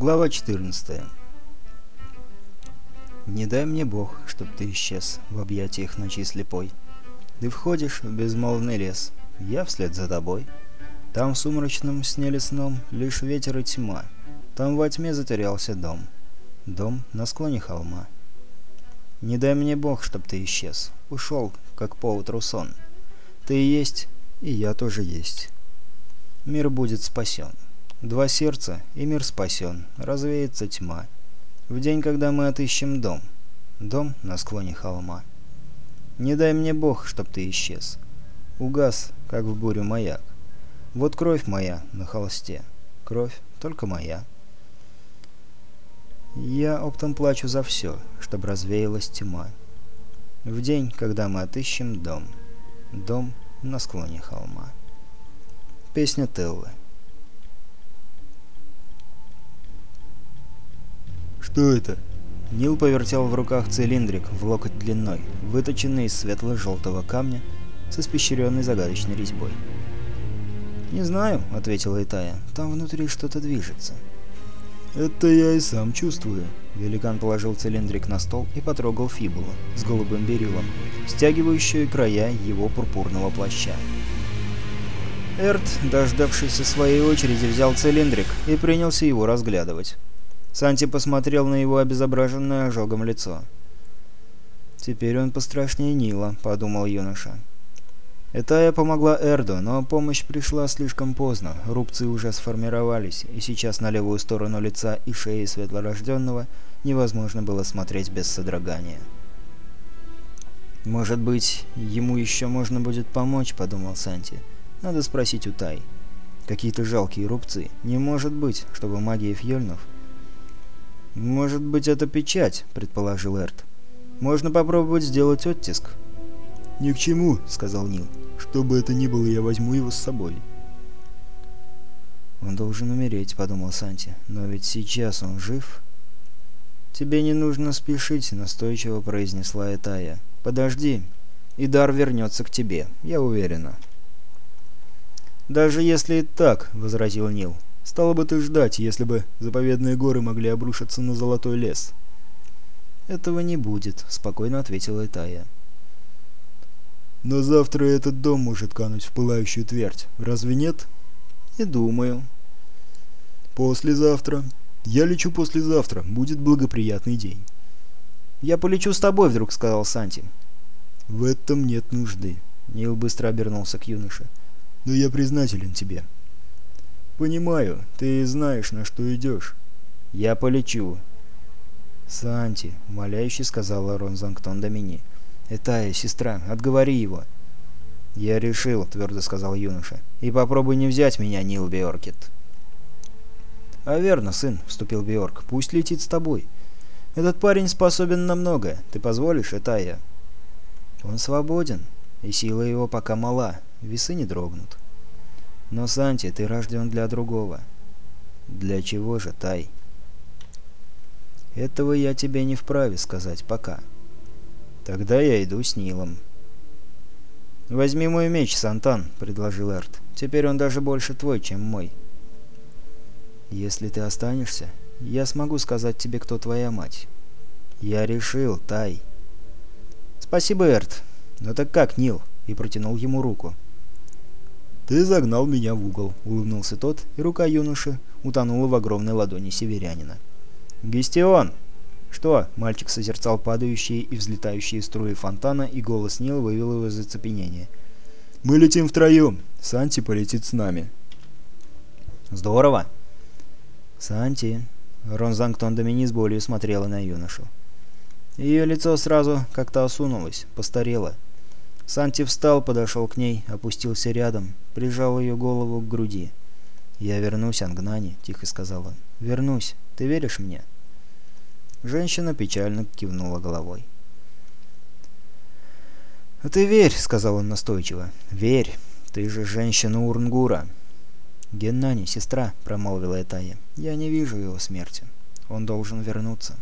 Глава 14 Не дай мне Бог, чтоб ты исчез в объятиях ночи слепой. Ты входишь в безмолвный лес, я вслед за тобой. Там в сумрачном сне лесном лишь ветер и тьма. Там во тьме затерялся дом. Дом на склоне холма. Не дай мне Бог, чтоб ты исчез. Ушел, как поутру сон. Ты есть, и я тоже есть. Мир будет спасен. Два сердца, и мир спасен, развеется тьма. В день, когда мы отыщем дом. Дом на склоне холма. Не дай мне Бог, чтоб ты исчез. Угас, как в бурю маяк. Вот кровь моя на холсте. Кровь только моя. Я оптом плачу за все, чтоб развеялась тьма. В день, когда мы отыщем дом. Дом на склоне холма. Песня Теллы. «Что это?» Нил повертел в руках цилиндрик в локоть длиной, выточенный из светло-желтого камня с испещренной загадочной резьбой. «Не знаю», — ответила Итая. «Там внутри что-то движется». «Это я и сам чувствую». Великан положил цилиндрик на стол и потрогал фибулу с голубым берилом, стягивающую края его пурпурного плаща. Эрт, дождавшийся своей очереди, взял цилиндрик и принялся его разглядывать. Санти посмотрел на его обезображенное ожогом лицо. «Теперь он пострашнее Нила», — подумал юноша. Этая помогла Эрду, но помощь пришла слишком поздно, рубцы уже сформировались, и сейчас на левую сторону лица и шеи светлорожденного невозможно было смотреть без содрогания. «Может быть, ему еще можно будет помочь», — подумал Санти. «Надо спросить у Тай. Какие-то жалкие рубцы. Не может быть, чтобы магия Фьёльнов «Может быть, это печать», — предположил Эрт. «Можно попробовать сделать оттиск». «Ни к чему», — сказал Нил. «Что бы это ни было, я возьму его с собой». «Он должен умереть», — подумал Санти. «Но ведь сейчас он жив». «Тебе не нужно спешить», — настойчиво произнесла Этая. «Подожди, и дар вернется к тебе, я уверена». «Даже если и так», — возразил Нил, Стало бы ты ждать, если бы заповедные горы могли обрушиться на золотой лес. «Этого не будет», — спокойно ответила Итая. «Но завтра этот дом может кануть в пылающую твердь. Разве нет?» «Не думаю». «Послезавтра. Я лечу послезавтра. Будет благоприятный день». «Я полечу с тобой», — вдруг сказал Санти. «В этом нет нужды». Нил быстро обернулся к юноше. «Но я признателен тебе». «Понимаю, ты знаешь, на что идешь». «Я полечу». «Санти», — умоляюще сказала Ронзангтон Домини. «Этая, сестра, отговори его». «Я решил», — твердо сказал юноша. «И попробуй не взять меня, Нил Биоркет». «А верно, сын», — вступил Биорк. «Пусть летит с тобой. Этот парень способен на многое. Ты позволишь, Этая?» «Он свободен, и сила его пока мала. Весы не дрогнут». Но, Санти, ты рожден для другого. Для чего же, Тай? Этого я тебе не вправе сказать пока. Тогда я иду с Нилом. «Возьми мой меч, Сантан», — предложил Эрт. «Теперь он даже больше твой, чем мой». «Если ты останешься, я смогу сказать тебе, кто твоя мать». «Я решил, Тай». «Спасибо, Эрт. Ну так как, Нил?» И протянул ему руку. «Ты загнал меня в угол», — улыбнулся тот, и рука юноши утонула в огромной ладони северянина. «Гестион!» «Что?» — мальчик созерцал падающие и взлетающие струи фонтана, и голос Нила вывел его из оцепенения. «Мы летим втроем. Санти полетит с нами». «Здорово!» «Санти...» — Ронзангтон Домини с болью смотрела на юношу. Ее лицо сразу как-то осунулось, постарело. Санти встал, подошел к ней, опустился рядом, прижал ее голову к груди. «Я вернусь, Ангнани», — тихо сказал он. «Вернусь. Ты веришь мне?» Женщина печально кивнула головой. «А ты верь», — сказал он настойчиво. «Верь. Ты же женщина Урнгура». «Геннани, сестра», — промолвила Этая. «Я не вижу его смерти. Он должен вернуться».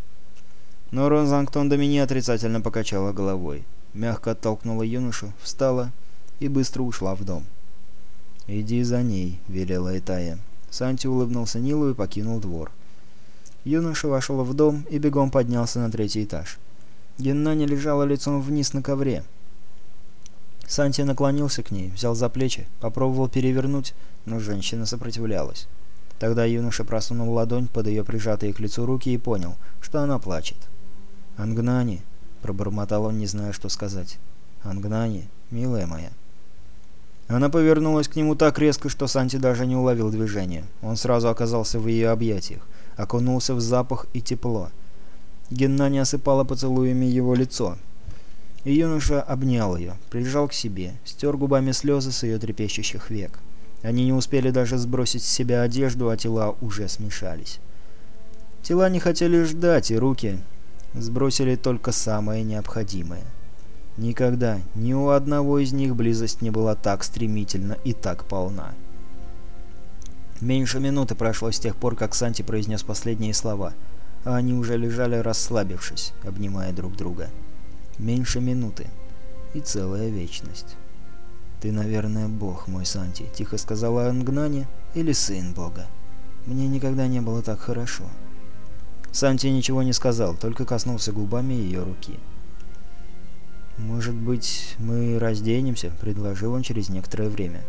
Но Ронзангтон Домини отрицательно покачала головой мягко оттолкнула юношу, встала и быстро ушла в дом. «Иди за ней», — велела Этая. Санти улыбнулся Нилу и покинул двор. Юноша вошел в дом и бегом поднялся на третий этаж. Геннани лежала лицом вниз на ковре. Санти наклонился к ней, взял за плечи, попробовал перевернуть, но женщина сопротивлялась. Тогда юноша просунул ладонь под ее прижатые к лицу руки и понял, что она плачет. «Ангнани!» — пробормотал он, не зная, что сказать. «Ангнани, милая моя!» Она повернулась к нему так резко, что Санти даже не уловил движения. Он сразу оказался в ее объятиях, окунулся в запах и тепло. Генна не осыпала поцелуями его лицо. И юноша обнял ее, прижал к себе, стер губами слезы с ее трепещущих век. Они не успели даже сбросить с себя одежду, а тела уже смешались. Тела не хотели ждать, и руки сбросили только самое необходимое. Никогда ни у одного из них близость не была так стремительна и так полна. Меньше минуты прошло с тех пор, как Санти произнес последние слова, а они уже лежали расслабившись, обнимая друг друга. Меньше минуты и целая вечность. «Ты, наверное, бог мой, Санти», — тихо сказала Ангнани, — «или сын бога. Мне никогда не было так хорошо». Санти ничего не сказал, только коснулся губами ее руки. «Может быть, мы разденемся?» — предложил он через некоторое время.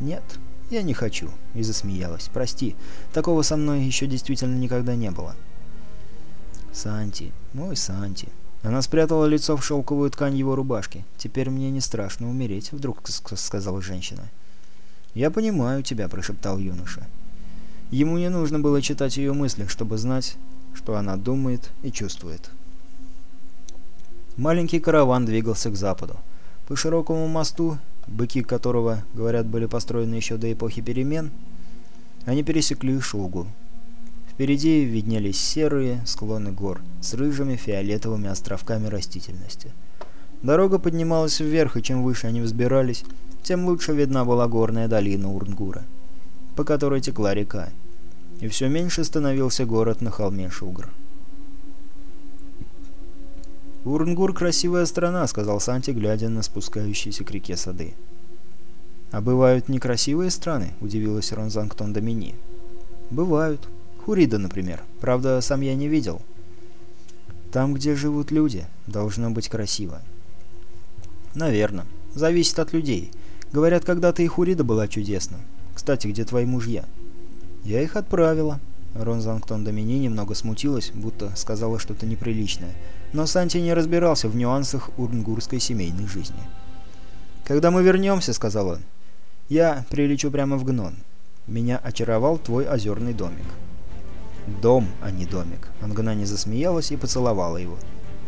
«Нет, я не хочу», — и засмеялась. «Прости, такого со мной еще действительно никогда не было». «Санти, мой Санти». Она спрятала лицо в шелковую ткань его рубашки. «Теперь мне не страшно умереть», — вдруг сказала женщина. «Я понимаю тебя», — прошептал юноша. Ему не нужно было читать ее мысли, чтобы знать, что она думает и чувствует. Маленький караван двигался к западу. По широкому мосту, быки которого, говорят, были построены еще до эпохи перемен, они пересекли Шугу. Впереди виднелись серые склоны гор с рыжими фиолетовыми островками растительности. Дорога поднималась вверх, и чем выше они взбирались, тем лучше видна была горная долина Урнгура, по которой текла река, и все меньше становился город на холме Шугр. «Урнгур — красивая страна», — сказал Санти, глядя на спускающиеся к реке сады. «А бывают некрасивые страны?» — удивилась Ронзангтон Домини. «Бывают. Хурида, например. Правда, сам я не видел». «Там, где живут люди, должно быть красиво». «Наверно. Зависит от людей. Говорят, когда-то и Хурида была чудесна. Кстати, где твои мужья?» «Я их отправила». Ронзангтон Домини немного смутилась, будто сказала что-то неприличное но Санти не разбирался в нюансах урнгурской семейной жизни. «Когда мы вернемся», — сказал он, — «я прилечу прямо в Гнон. Меня очаровал твой озерный домик». «Дом, а не домик». Ангана засмеялась и поцеловала его.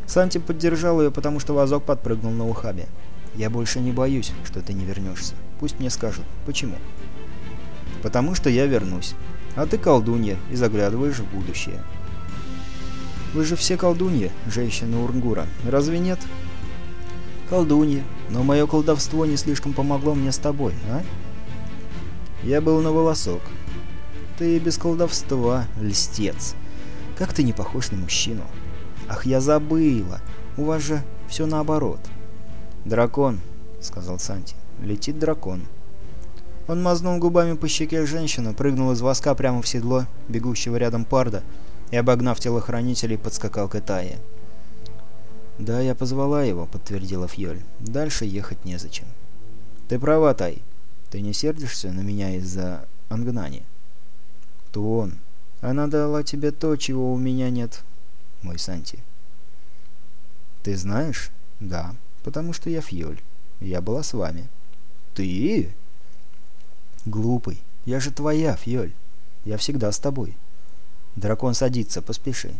Санти поддержал ее, потому что вазок подпрыгнул на ухабе. «Я больше не боюсь, что ты не вернешься. Пусть мне скажут, почему?» «Потому что я вернусь. А ты колдунья и заглядываешь в будущее». Вы же все колдуньи, женщины Урнгура, разве нет? Колдуньи, но мое колдовство не слишком помогло мне с тобой, а? Я был на волосок. Ты без колдовства, льстец. Как ты не похож на мужчину. Ах, я забыла. У вас же все наоборот. Дракон, сказал Санти. Летит дракон. Он мазнул губами по щеке женщины, прыгнул из воска прямо в седло бегущего рядом парда и, обогнав телохранителей, подскакал к Этае. «Да, я позвала его», — подтвердила Фьоль. «Дальше ехать незачем». «Ты права, Тай. Ты не сердишься на меня из-за Ангнани?» «Кто он? Она дала тебе то, чего у меня нет, мой Санти». «Ты знаешь?» «Да, потому что я Фьоль. Я была с вами». «Ты?» «Глупый. Я же твоя, Фьоль. Я всегда с тобой». Дракон садится, поспеши.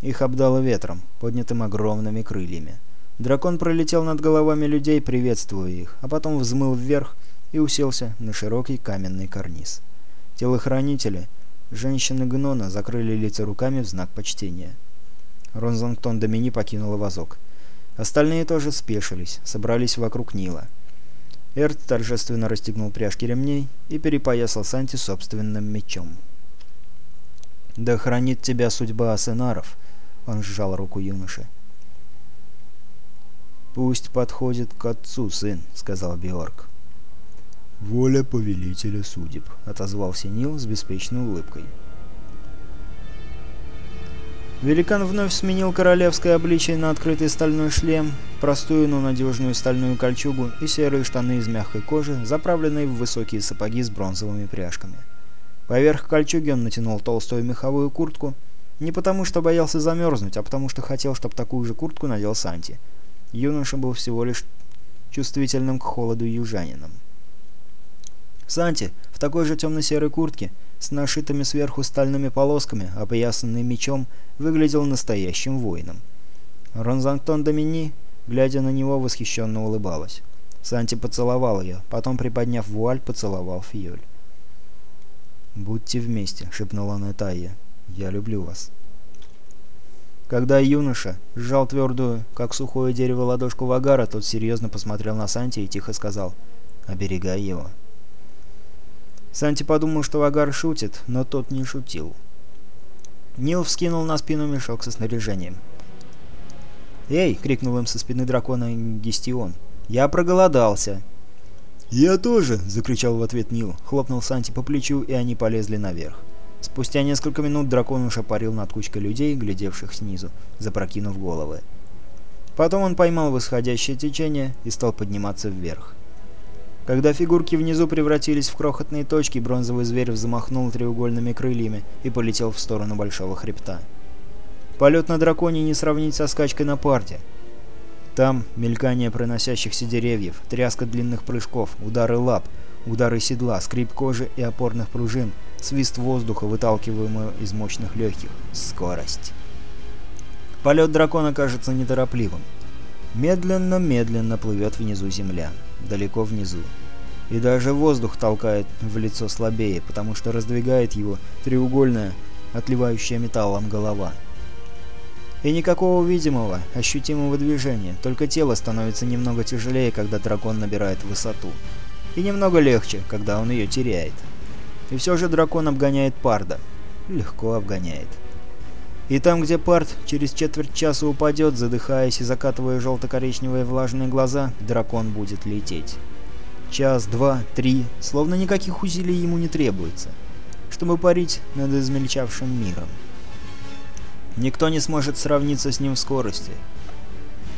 Их обдало ветром, поднятым огромными крыльями. Дракон пролетел над головами людей, приветствуя их, а потом взмыл вверх и уселся на широкий каменный карниз. Телохранители, женщины Гнона, закрыли лица руками в знак почтения. Ронзангтон Домини покинула вазок. Остальные тоже спешились, собрались вокруг Нила. Эрт торжественно расстегнул пряжки ремней и перепоясал Санти собственным мечом. «Да хранит тебя судьба Асенаров», — он сжал руку юноши. «Пусть подходит к отцу, сын», — сказал Биорг. «Воля повелителя судеб», — отозвался Нил с беспечной улыбкой. Великан вновь сменил королевское обличие на открытый стальной шлем, простую, но надежную стальную кольчугу и серые штаны из мягкой кожи, заправленные в высокие сапоги с бронзовыми пряжками. Поверх кольчуги он натянул толстую меховую куртку, не потому что боялся замерзнуть, а потому что хотел, чтобы такую же куртку надел Санти. Юноша был всего лишь чувствительным к холоду южанином. Санти в такой же темно-серой куртке – с нашитыми сверху стальными полосками, опоясанный мечом, выглядел настоящим воином. Ронзантон Домини, глядя на него, восхищенно улыбалась. Санти поцеловал ее, потом, приподняв вуаль, поцеловал Фиоль. «Будьте вместе», — шепнула Тайе. «Я люблю вас». Когда юноша сжал твердую, как сухое дерево, ладошку Вагара, тот серьезно посмотрел на Санти и тихо сказал «Оберегай его». Санти подумал, что Вагар шутит, но тот не шутил. Нил вскинул на спину мешок со снаряжением. «Эй!» — крикнул им со спины дракона Гестион. «Я проголодался!» «Я тоже!» — закричал в ответ Нил, хлопнул Санти по плечу, и они полезли наверх. Спустя несколько минут дракон уже парил над кучкой людей, глядевших снизу, запрокинув головы. Потом он поймал восходящее течение и стал подниматься вверх. Когда фигурки внизу превратились в крохотные точки, бронзовый зверь взмахнул треугольными крыльями и полетел в сторону большого хребта. Полет на драконе не сравнить со скачкой на парте. Там мелькание проносящихся деревьев, тряска длинных прыжков, удары лап, удары седла, скрип кожи и опорных пружин, свист воздуха, выталкиваемого из мощных легких, скорость. Полет дракона кажется неторопливым. Медленно-медленно плывет внизу земля далеко внизу. И даже воздух толкает в лицо слабее, потому что раздвигает его треугольная, отливающая металлом голова. И никакого видимого, ощутимого движения, только тело становится немного тяжелее, когда дракон набирает высоту. И немного легче, когда он ее теряет. И все же дракон обгоняет Парда. Легко обгоняет. И там, где Парт через четверть часа упадет, задыхаясь и закатывая желто-коричневые влажные глаза, дракон будет лететь. Час, два, три, словно никаких усилий ему не требуется, чтобы парить над измельчавшим миром. Никто не сможет сравниться с ним в скорости.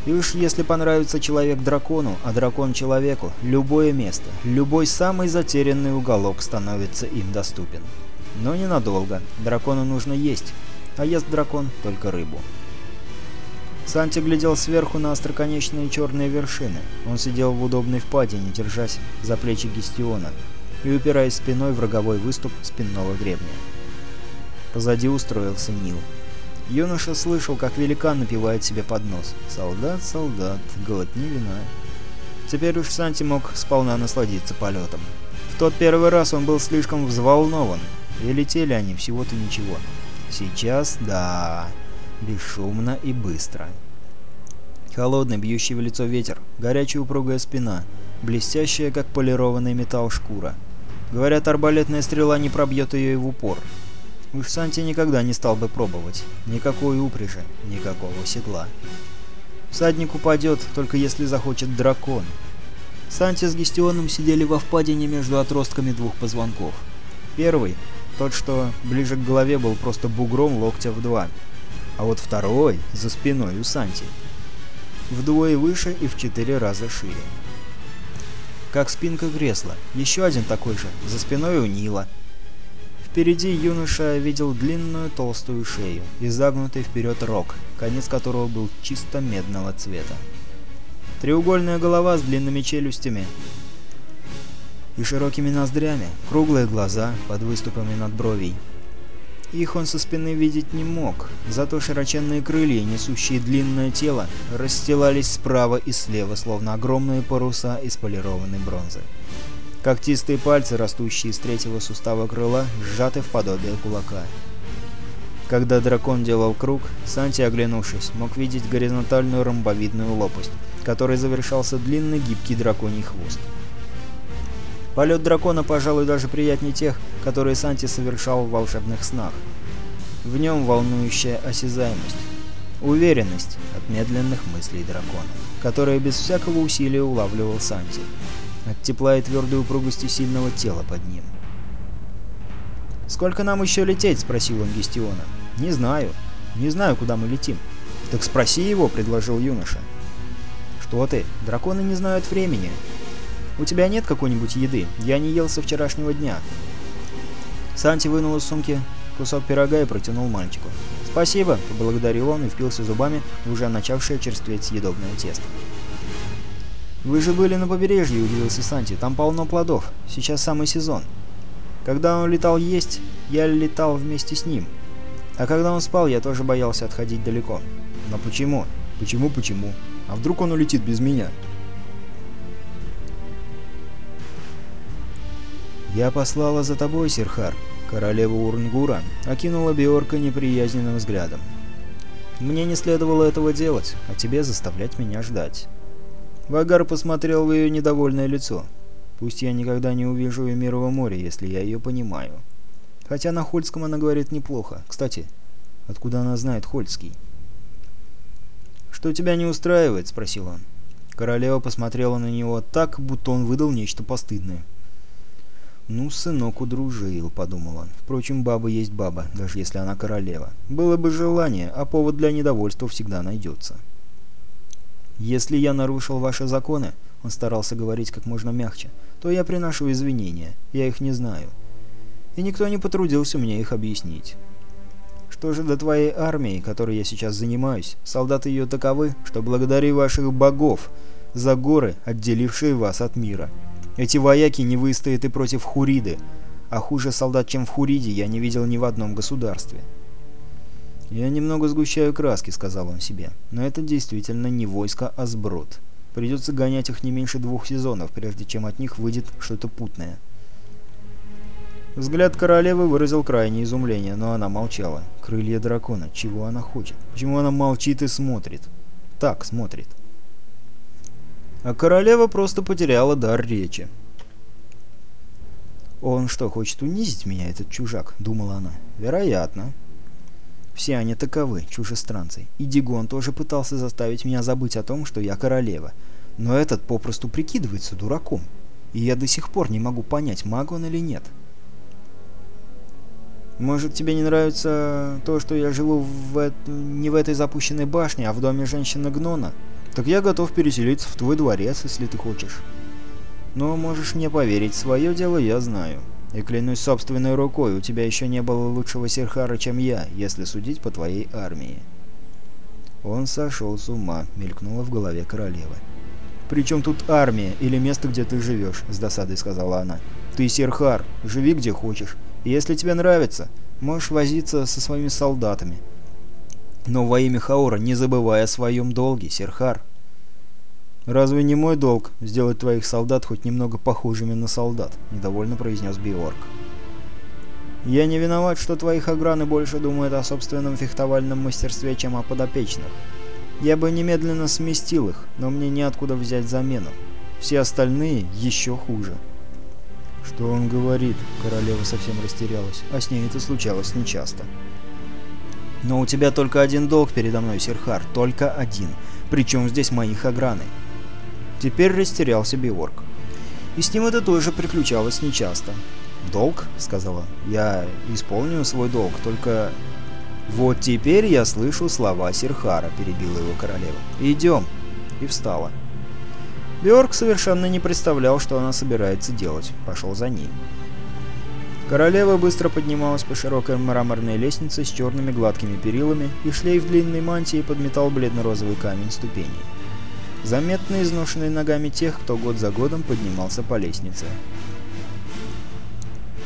И уж если понравится человек дракону, а дракон человеку, любое место, любой самый затерянный уголок становится им доступен. Но ненадолго. Дракону нужно есть, а ест дракон только рыбу. Санти глядел сверху на остроконечные черные вершины. Он сидел в удобной впадине, держась за плечи Гестиона и упираясь спиной в роговой выступ спинного гребня. Позади устроился Нил. Юноша слышал, как великан напевает себе под нос. «Солдат, солдат, глотни вина». Теперь уж Санти мог сполна насладиться полетом. В тот первый раз он был слишком взволнован, и летели они всего-то ничего. Сейчас, да, бесшумно и быстро. Холодный, бьющий в лицо ветер, горячая упругая спина, блестящая, как полированный металл шкура. Говорят, арбалетная стрела не пробьет ее и в упор. Уж Санти никогда не стал бы пробовать. Никакой упряжи, никакого седла. Всадник упадет, только если захочет дракон. Санти с Гестионом сидели во впадине между отростками двух позвонков. Первый тот, что ближе к голове, был просто бугром локтя в два. А вот второй, за спиной у Санти, вдвое выше и в четыре раза шире. Как спинка кресла. Еще один такой же, за спиной у Нила. Впереди юноша видел длинную толстую шею и загнутый вперед рог, конец которого был чисто медного цвета. Треугольная голова с длинными челюстями, и широкими ноздрями, круглые глаза под выступами над бровей. Их он со спины видеть не мог, зато широченные крылья, несущие длинное тело, расстилались справа и слева, словно огромные паруса из полированной бронзы. Когтистые пальцы, растущие из третьего сустава крыла, сжаты в подобие кулака. Когда дракон делал круг, Санти, оглянувшись, мог видеть горизонтальную ромбовидную лопасть, которой завершался длинный гибкий драконий хвост. Полет дракона, пожалуй, даже приятнее тех, которые Санти совершал в волшебных снах. В нем волнующая осязаемость, уверенность от медленных мыслей дракона, которые без всякого усилия улавливал Санти, от тепла и твердой упругости сильного тела под ним. «Сколько нам еще лететь?» — спросил он Гестиона. «Не знаю. «Не знаю, куда мы летим». «Так спроси его», — предложил юноша. «Что ты? Драконы не знают времени. У тебя нет какой-нибудь еды? Я не ел со вчерашнего дня». Санти вынул из сумки кусок пирога и протянул мальчику. «Спасибо», — поблагодарил он и впился зубами в уже начавшее черстветь съедобное тесто. «Вы же были на побережье», — удивился Санти. «Там полно плодов. Сейчас самый сезон. Когда он летал есть, я летал вместе с ним. А когда он спал, я тоже боялся отходить далеко. Но почему? Почему, почему? А вдруг он улетит без меня?» «Я послала за тобой, Сирхар», — королева Урнгура окинула Биорка неприязненным взглядом. «Мне не следовало этого делать, а тебе заставлять меня ждать». Вагар посмотрел в ее недовольное лицо. Пусть я никогда не увижу Мирового моря, если я ее понимаю. Хотя на Хольском она говорит неплохо. Кстати, откуда она знает Хольский? «Что тебя не устраивает?» — спросил он. Королева посмотрела на него так, будто он выдал нечто постыдное. «Ну, сынок удружил», — подумал он. «Впрочем, баба есть баба, даже если она королева. Было бы желание, а повод для недовольства всегда найдется». «Если я нарушил ваши законы», — он старался говорить как можно мягче, — «то я приношу извинения. Я их не знаю. И никто не потрудился мне их объяснить». «Что же до твоей армии, которой я сейчас занимаюсь? Солдаты ее таковы, что благодаря ваших богов за горы, отделившие вас от мира. Эти вояки не выстоят и против Хуриды, а хуже солдат, чем в Хуриде, я не видел ни в одном государстве». «Я немного сгущаю краски», — сказал он себе. «Но это действительно не войско, а сброд. Придется гонять их не меньше двух сезонов, прежде чем от них выйдет что-то путное». Взгляд королевы выразил крайнее изумление, но она молчала. Крылья дракона. Чего она хочет? Почему она молчит и смотрит? Так смотрит. А королева просто потеряла дар речи. «Он что, хочет унизить меня, этот чужак?» — думала она. «Вероятно». Все они таковы, чужестранцы. И Дигон тоже пытался заставить меня забыть о том, что я королева. Но этот попросту прикидывается дураком. И я до сих пор не могу понять, маг он или нет. Может, тебе не нравится то, что я живу в не в этой запущенной башне, а в доме женщины-гнона? Так я готов переселиться в твой дворец, если ты хочешь. Но можешь мне поверить, свое дело я знаю. И клянусь собственной рукой, у тебя еще не было лучшего Серхара, чем я, если судить по твоей армии». «Он сошел с ума», — мелькнуло в голове королевы. «При чем тут армия или место, где ты живешь?» — с досадой сказала она. «Ты Серхар, живи где хочешь. Если тебе нравится, можешь возиться со своими солдатами. Но во имя Хаора не забывай о своем долге, Серхар». «Разве не мой долг сделать твоих солдат хоть немного похожими на солдат?» — недовольно произнес Биорг. «Я не виноват, что твои хаграны больше думают о собственном фехтовальном мастерстве, чем о подопечных. Я бы немедленно сместил их, но мне неоткуда взять замену. Все остальные еще хуже». «Что он говорит?» — королева совсем растерялась, а с ней это случалось нечасто. «Но у тебя только один долг передо мной, Серхар, только один. Причем здесь мои хаграны. Теперь растерялся Биорг. И с ним это тоже приключалось нечасто. «Долг?» — сказала. «Я исполню свой долг, только...» «Вот теперь я слышу слова Сирхара», — перебила его королева. «Идем!» И встала. Бьорк совершенно не представлял, что она собирается делать. Пошел за ней. Королева быстро поднималась по широкой мраморной лестнице с черными гладкими перилами, и шлейф длинной мантии подметал бледно-розовый камень ступеней заметно изношенный ногами тех, кто год за годом поднимался по лестнице.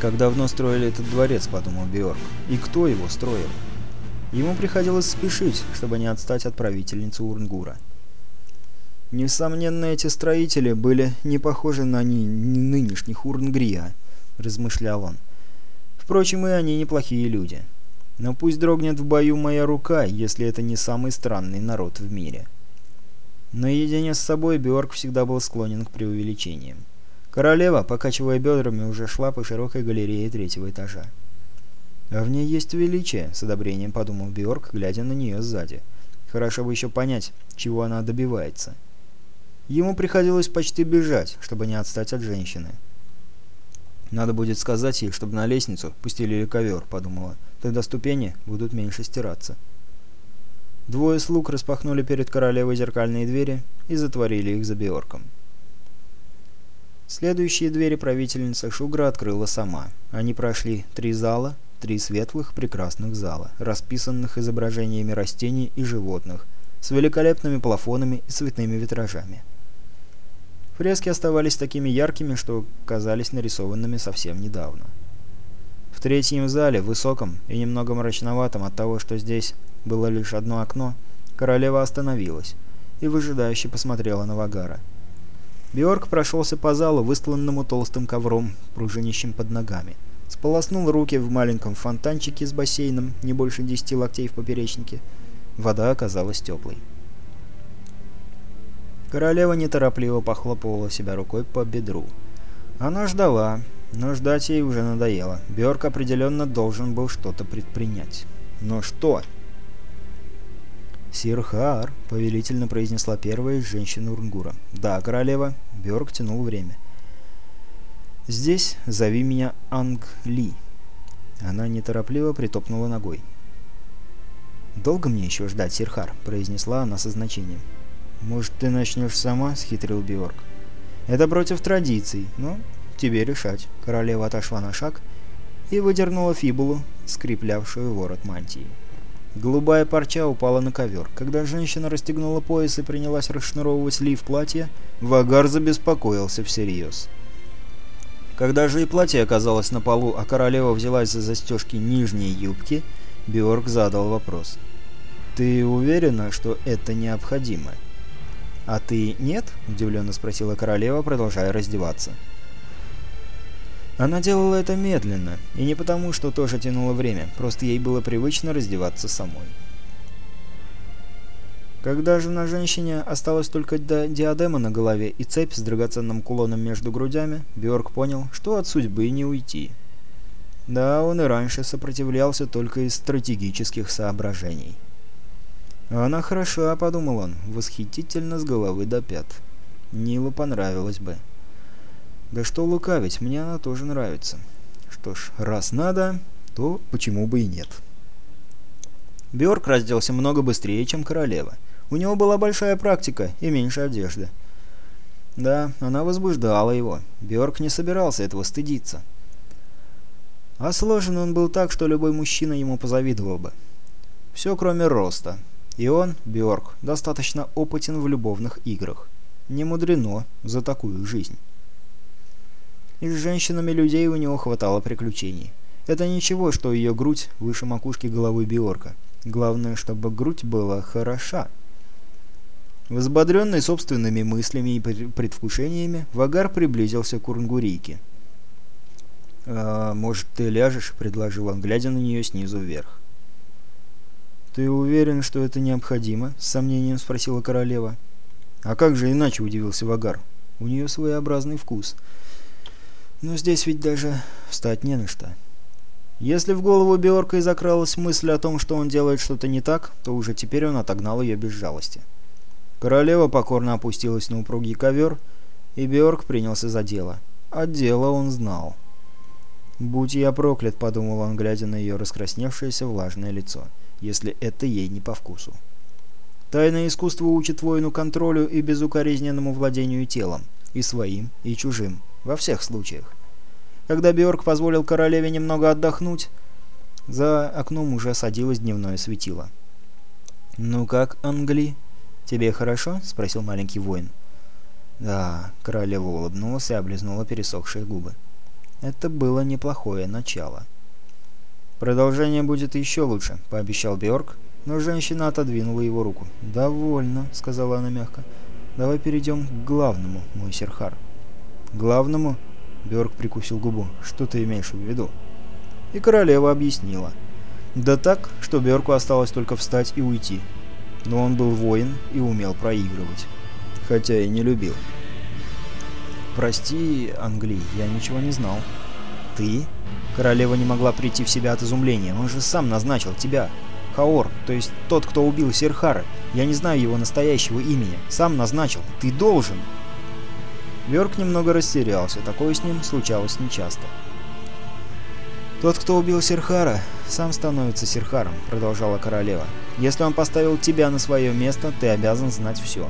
«Как давно строили этот дворец?» — подумал Бьорк. «И кто его строил?» Ему приходилось спешить, чтобы не отстать от правительницы Урнгура. «Несомненно, эти строители были не похожи на ни нынешних Урнгрия», — размышлял он. «Впрочем, и они неплохие люди. Но пусть дрогнет в бою моя рука, если это не самый странный народ в мире». Наедине с собой Бьорк всегда был склонен к преувеличениям. Королева, покачивая бедрами, уже шла по широкой галерее третьего этажа. «А в ней есть величие», — с одобрением подумал Бьорк, глядя на нее сзади. «Хорошо бы еще понять, чего она добивается». Ему приходилось почти бежать, чтобы не отстать от женщины. «Надо будет сказать ей, чтобы на лестницу пустили ковер», — подумала. «Тогда ступени будут меньше стираться». Двое слуг распахнули перед королевой зеркальные двери и затворили их за Биорком. Следующие двери правительница Шугра открыла сама. Они прошли три зала, три светлых прекрасных зала, расписанных изображениями растений и животных, с великолепными плафонами и цветными витражами. Фрески оставались такими яркими, что казались нарисованными совсем недавно. В третьем зале, высоком и немного мрачноватом от того, что здесь было лишь одно окно, королева остановилась и выжидающе посмотрела на Вагара. Бьорк прошелся по залу, выстланному толстым ковром, пружинищем под ногами. Сполоснул руки в маленьком фонтанчике с бассейном, не больше десяти локтей в поперечнике. Вода оказалась теплой. Королева неторопливо похлопывала себя рукой по бедру. Она ждала, но ждать ей уже надоело. Бьорк определенно должен был что-то предпринять. Но что? «Сирхар», — повелительно произнесла первая из женщин Урнгура. «Да, королева». Бьорк тянул время. «Здесь зови меня Англи». Она неторопливо притопнула ногой. «Долго мне еще ждать, Сирхар?» — произнесла она со значением. «Может, ты начнешь сама?» — схитрил Бьорк. «Это против традиций, но тебе решать». Королева отошла на шаг и выдернула фибулу, скреплявшую ворот мантии. Голубая парча упала на ковер. Когда женщина расстегнула пояс и принялась расшнуровывать лиф платья, Вагар забеспокоился всерьез. Когда же и платье оказалось на полу, а королева взялась за застежки нижней юбки, Бьорк задал вопрос. «Ты уверена, что это необходимо?» «А ты нет?» – удивленно спросила королева, продолжая раздеваться. Она делала это медленно, и не потому, что тоже тянуло время, просто ей было привычно раздеваться самой. Когда же на женщине осталось только диадема на голове и цепь с драгоценным кулоном между грудями, Бьорк понял, что от судьбы не уйти. Да, он и раньше сопротивлялся только из стратегических соображений. «Она хороша», — подумал он, — «восхитительно с головы до пят. Нилу понравилось бы». Да что лукавить, мне она тоже нравится. Что ж, раз надо, то почему бы и нет. Бьорк разделся много быстрее, чем королева. У него была большая практика и меньше одежды. Да, она возбуждала его. Бьорк не собирался этого стыдиться. А сложен он был так, что любой мужчина ему позавидовал бы. Все кроме роста. И он, Бьорк, достаточно опытен в любовных играх. Не мудрено за такую жизнь. И с женщинами людей у него хватало приключений. Это ничего, что ее грудь выше макушки головы Биорка. Главное, чтобы грудь была хороша. Взбодренный собственными мыслями и предвкушениями, Вагар приблизился к Урнгурийке. «А, «Может, ты ляжешь?» — предложил он, глядя на нее снизу вверх. «Ты уверен, что это необходимо?» — с сомнением спросила королева. «А как же иначе?» — удивился Вагар. «У нее своеобразный вкус». Но здесь ведь даже встать не на что. Если в голову Биорка и закралась мысль о том, что он делает что-то не так, то уже теперь он отогнал ее без жалости. Королева покорно опустилась на упругий ковер, и Биорк принялся за дело. А дело он знал. «Будь я проклят», — подумал он, глядя на ее раскрасневшееся влажное лицо, «если это ей не по вкусу». Тайное искусство учит воину контролю и безукоризненному владению телом, и своим, и чужим, во всех случаях. Когда Бьорк позволил королеве немного отдохнуть, за окном уже садилось дневное светило. «Ну как, Англи? Тебе хорошо?» — спросил маленький воин. «Да», — королева улыбнулась и облизнула пересохшие губы. Это было неплохое начало. «Продолжение будет еще лучше», — пообещал Бьорк, но женщина отодвинула его руку. «Довольно», — сказала она мягко. «Давай перейдем к главному, мой серхар». «Главному?» — Бёрк прикусил губу. «Что ты имеешь в виду?» И королева объяснила. Да так, что Бёрку осталось только встать и уйти. Но он был воин и умел проигрывать. Хотя и не любил. «Прости, Англи, я ничего не знал». «Ты?» Королева не могла прийти в себя от изумления. «Он же сам назначил тебя. Хаор, то есть тот, кто убил Серхара. Я не знаю его настоящего имени. Сам назначил. Ты должен!» Бёрк немного растерялся, такое с ним случалось нечасто. «Тот, кто убил Серхара, сам становится Серхаром», — продолжала королева. Если он поставил тебя на свое место, ты обязан знать все».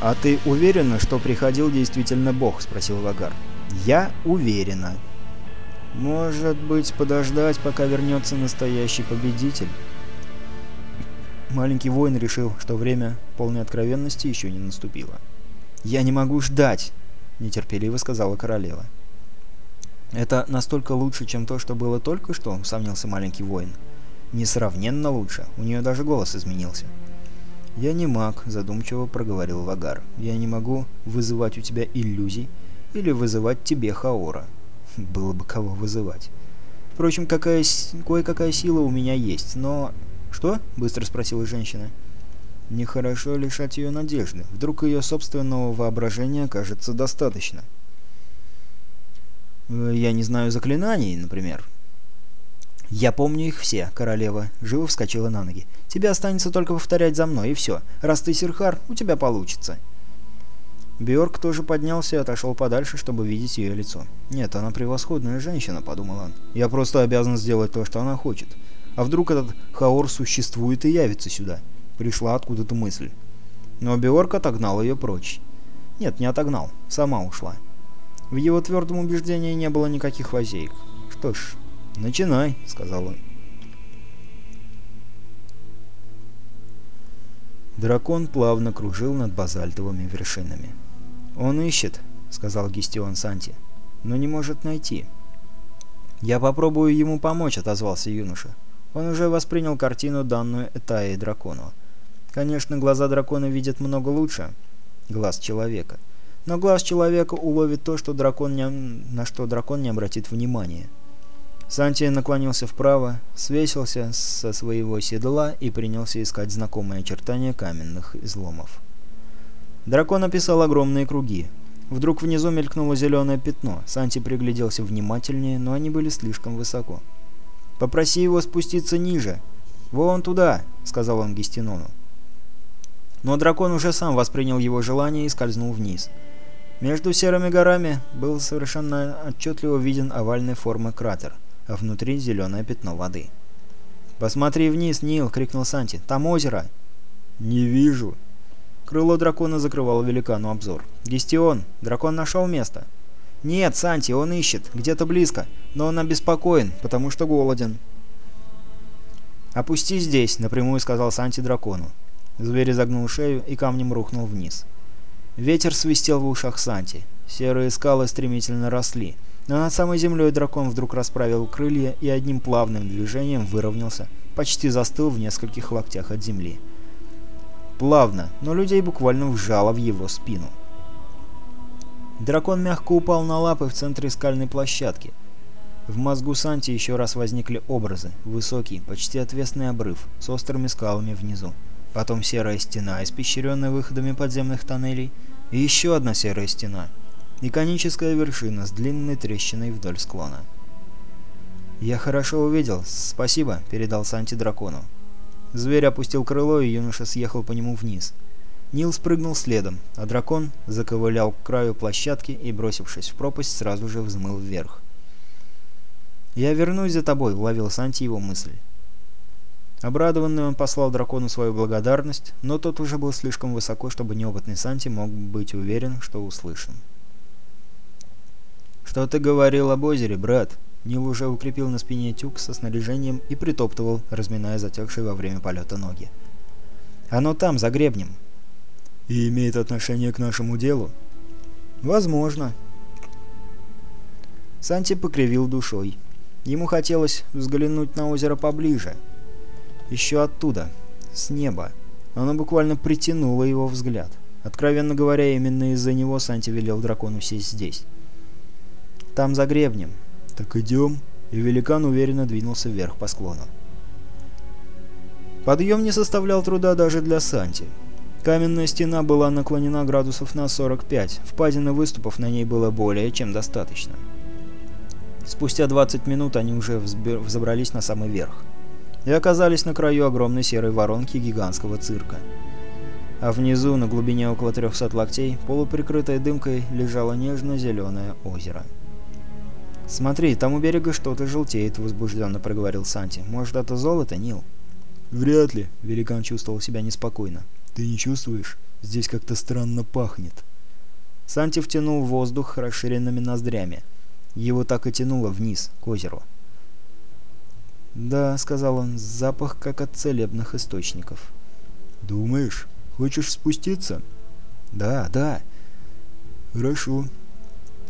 «А ты уверена, что приходил действительно Бог?» — спросил Вагар. «Я уверена». «Может быть, подождать, пока вернется настоящий победитель?» Маленький воин решил, что время полной откровенности еще не наступило. «Я не могу ждать!» — нетерпеливо сказала королева. «Это настолько лучше, чем то, что было только что?» — усомнился маленький воин. «Несравненно лучше. У нее даже голос изменился». «Я не маг», — задумчиво проговорил Вагар. «Я не могу вызывать у тебя иллюзий или вызывать тебе Хаора. Было бы кого вызывать. Впрочем, какая, кое-какая сила у меня есть, но...» «Что?» — быстро спросила женщина. «Нехорошо лишать ее надежды. Вдруг ее собственного воображения окажется достаточно». «Э, «Я не знаю заклинаний, например». «Я помню их все, королева», — живо вскочила на ноги. «Тебе останется только повторять за мной, и все. Раз ты Сирхар, у тебя получится». Бьорк тоже поднялся и отошел подальше, чтобы видеть ее лицо. «Нет, она превосходная женщина», — подумал он. «Я просто обязан сделать то, что она хочет. А вдруг этот Хаор существует и явится сюда?» Пришла откуда-то мысль. Но Бьорк отогнал ее прочь. Нет, не отогнал. Сама ушла. В его твердом убеждении не было никаких лазеек. «Что ж, начинай», — сказал он. Дракон плавно кружил над базальтовыми вершинами. «Он ищет», — сказал Гестион Санти, — «но не может найти». «Я попробую ему помочь», — отозвался юноша. Он уже воспринял картину, данную Этае дракону. Конечно, глаза дракона видят много лучше глаз человека. Но глаз человека уловит то, что дракон не... на что дракон не обратит внимания. Санти наклонился вправо, свесился со своего седла и принялся искать знакомые очертания каменных изломов. Дракон описал огромные круги. Вдруг внизу мелькнуло зеленое пятно. Санти пригляделся внимательнее, но они были слишком высоко. «Попроси его спуститься ниже. Вон туда», — сказал он Гестинону. Но дракон уже сам воспринял его желание и скользнул вниз. Между серыми горами был совершенно отчетливо виден овальной формы кратер, а внутри зеленое пятно воды. «Посмотри вниз, Нил!» — крикнул Санти. «Там озеро!» «Не вижу!» Крыло дракона закрывало великану обзор. «Гестион! Дракон нашел место!» «Нет, Санти, он ищет, где-то близко, но он обеспокоен, потому что голоден». «Опусти здесь», — напрямую сказал Санти дракону. Зверь изогнул шею и камнем рухнул вниз. Ветер свистел в ушах Санти. Серые скалы стремительно росли. Но над самой землей дракон вдруг расправил крылья и одним плавным движением выровнялся, почти застыл в нескольких локтях от земли плавно, но людей буквально вжало в его спину. Дракон мягко упал на лапы в центре скальной площадки. В мозгу Санти еще раз возникли образы. Высокий, почти отвесный обрыв, с острыми скалами внизу. Потом серая стена, испещренная выходами подземных тоннелей. И еще одна серая стена. И коническая вершина с длинной трещиной вдоль склона. «Я хорошо увидел. Спасибо», — передал Санти дракону. Зверь опустил крыло, и юноша съехал по нему вниз. Нил спрыгнул следом, а дракон заковылял к краю площадки и, бросившись в пропасть, сразу же взмыл вверх. «Я вернусь за тобой», — уловил Санти его мысль. Обрадованный он послал дракону свою благодарность, но тот уже был слишком высоко, чтобы неопытный Санти мог быть уверен, что услышан. «Что ты говорил об озере, брат?» Нил уже укрепил на спине тюк со снаряжением и притоптывал, разминая затекшие во время полета ноги. «Оно там, за гребнем». «И имеет отношение к нашему делу?» «Возможно». Санти покривил душой. Ему хотелось взглянуть на озеро поближе. Еще оттуда, с неба. Оно буквально притянуло его взгляд. Откровенно говоря, именно из-за него Санти велел дракону сесть здесь. «Там, за гребнем. «Так идем». И великан уверенно двинулся вверх по склону. Подъем не составлял труда даже для Санти. Каменная стена была наклонена градусов на 45, впадины выступов на ней было более чем достаточно. Спустя 20 минут они уже взобрались на самый верх и оказались на краю огромной серой воронки гигантского цирка. А внизу, на глубине около 300 локтей, полуприкрытое дымкой, лежало нежно-зеленое озеро. «Смотри, там у берега что-то желтеет», — возбужденно проговорил Санти. «Может, это золото, Нил?» «Вряд ли», — великан чувствовал себя неспокойно. «Ты не чувствуешь? Здесь как-то странно пахнет». Санти втянул воздух расширенными ноздрями. Его так и тянуло вниз, к озеру. «Да», — сказал он, — «запах как от целебных источников». «Думаешь, хочешь спуститься?» «Да, да». «Хорошо.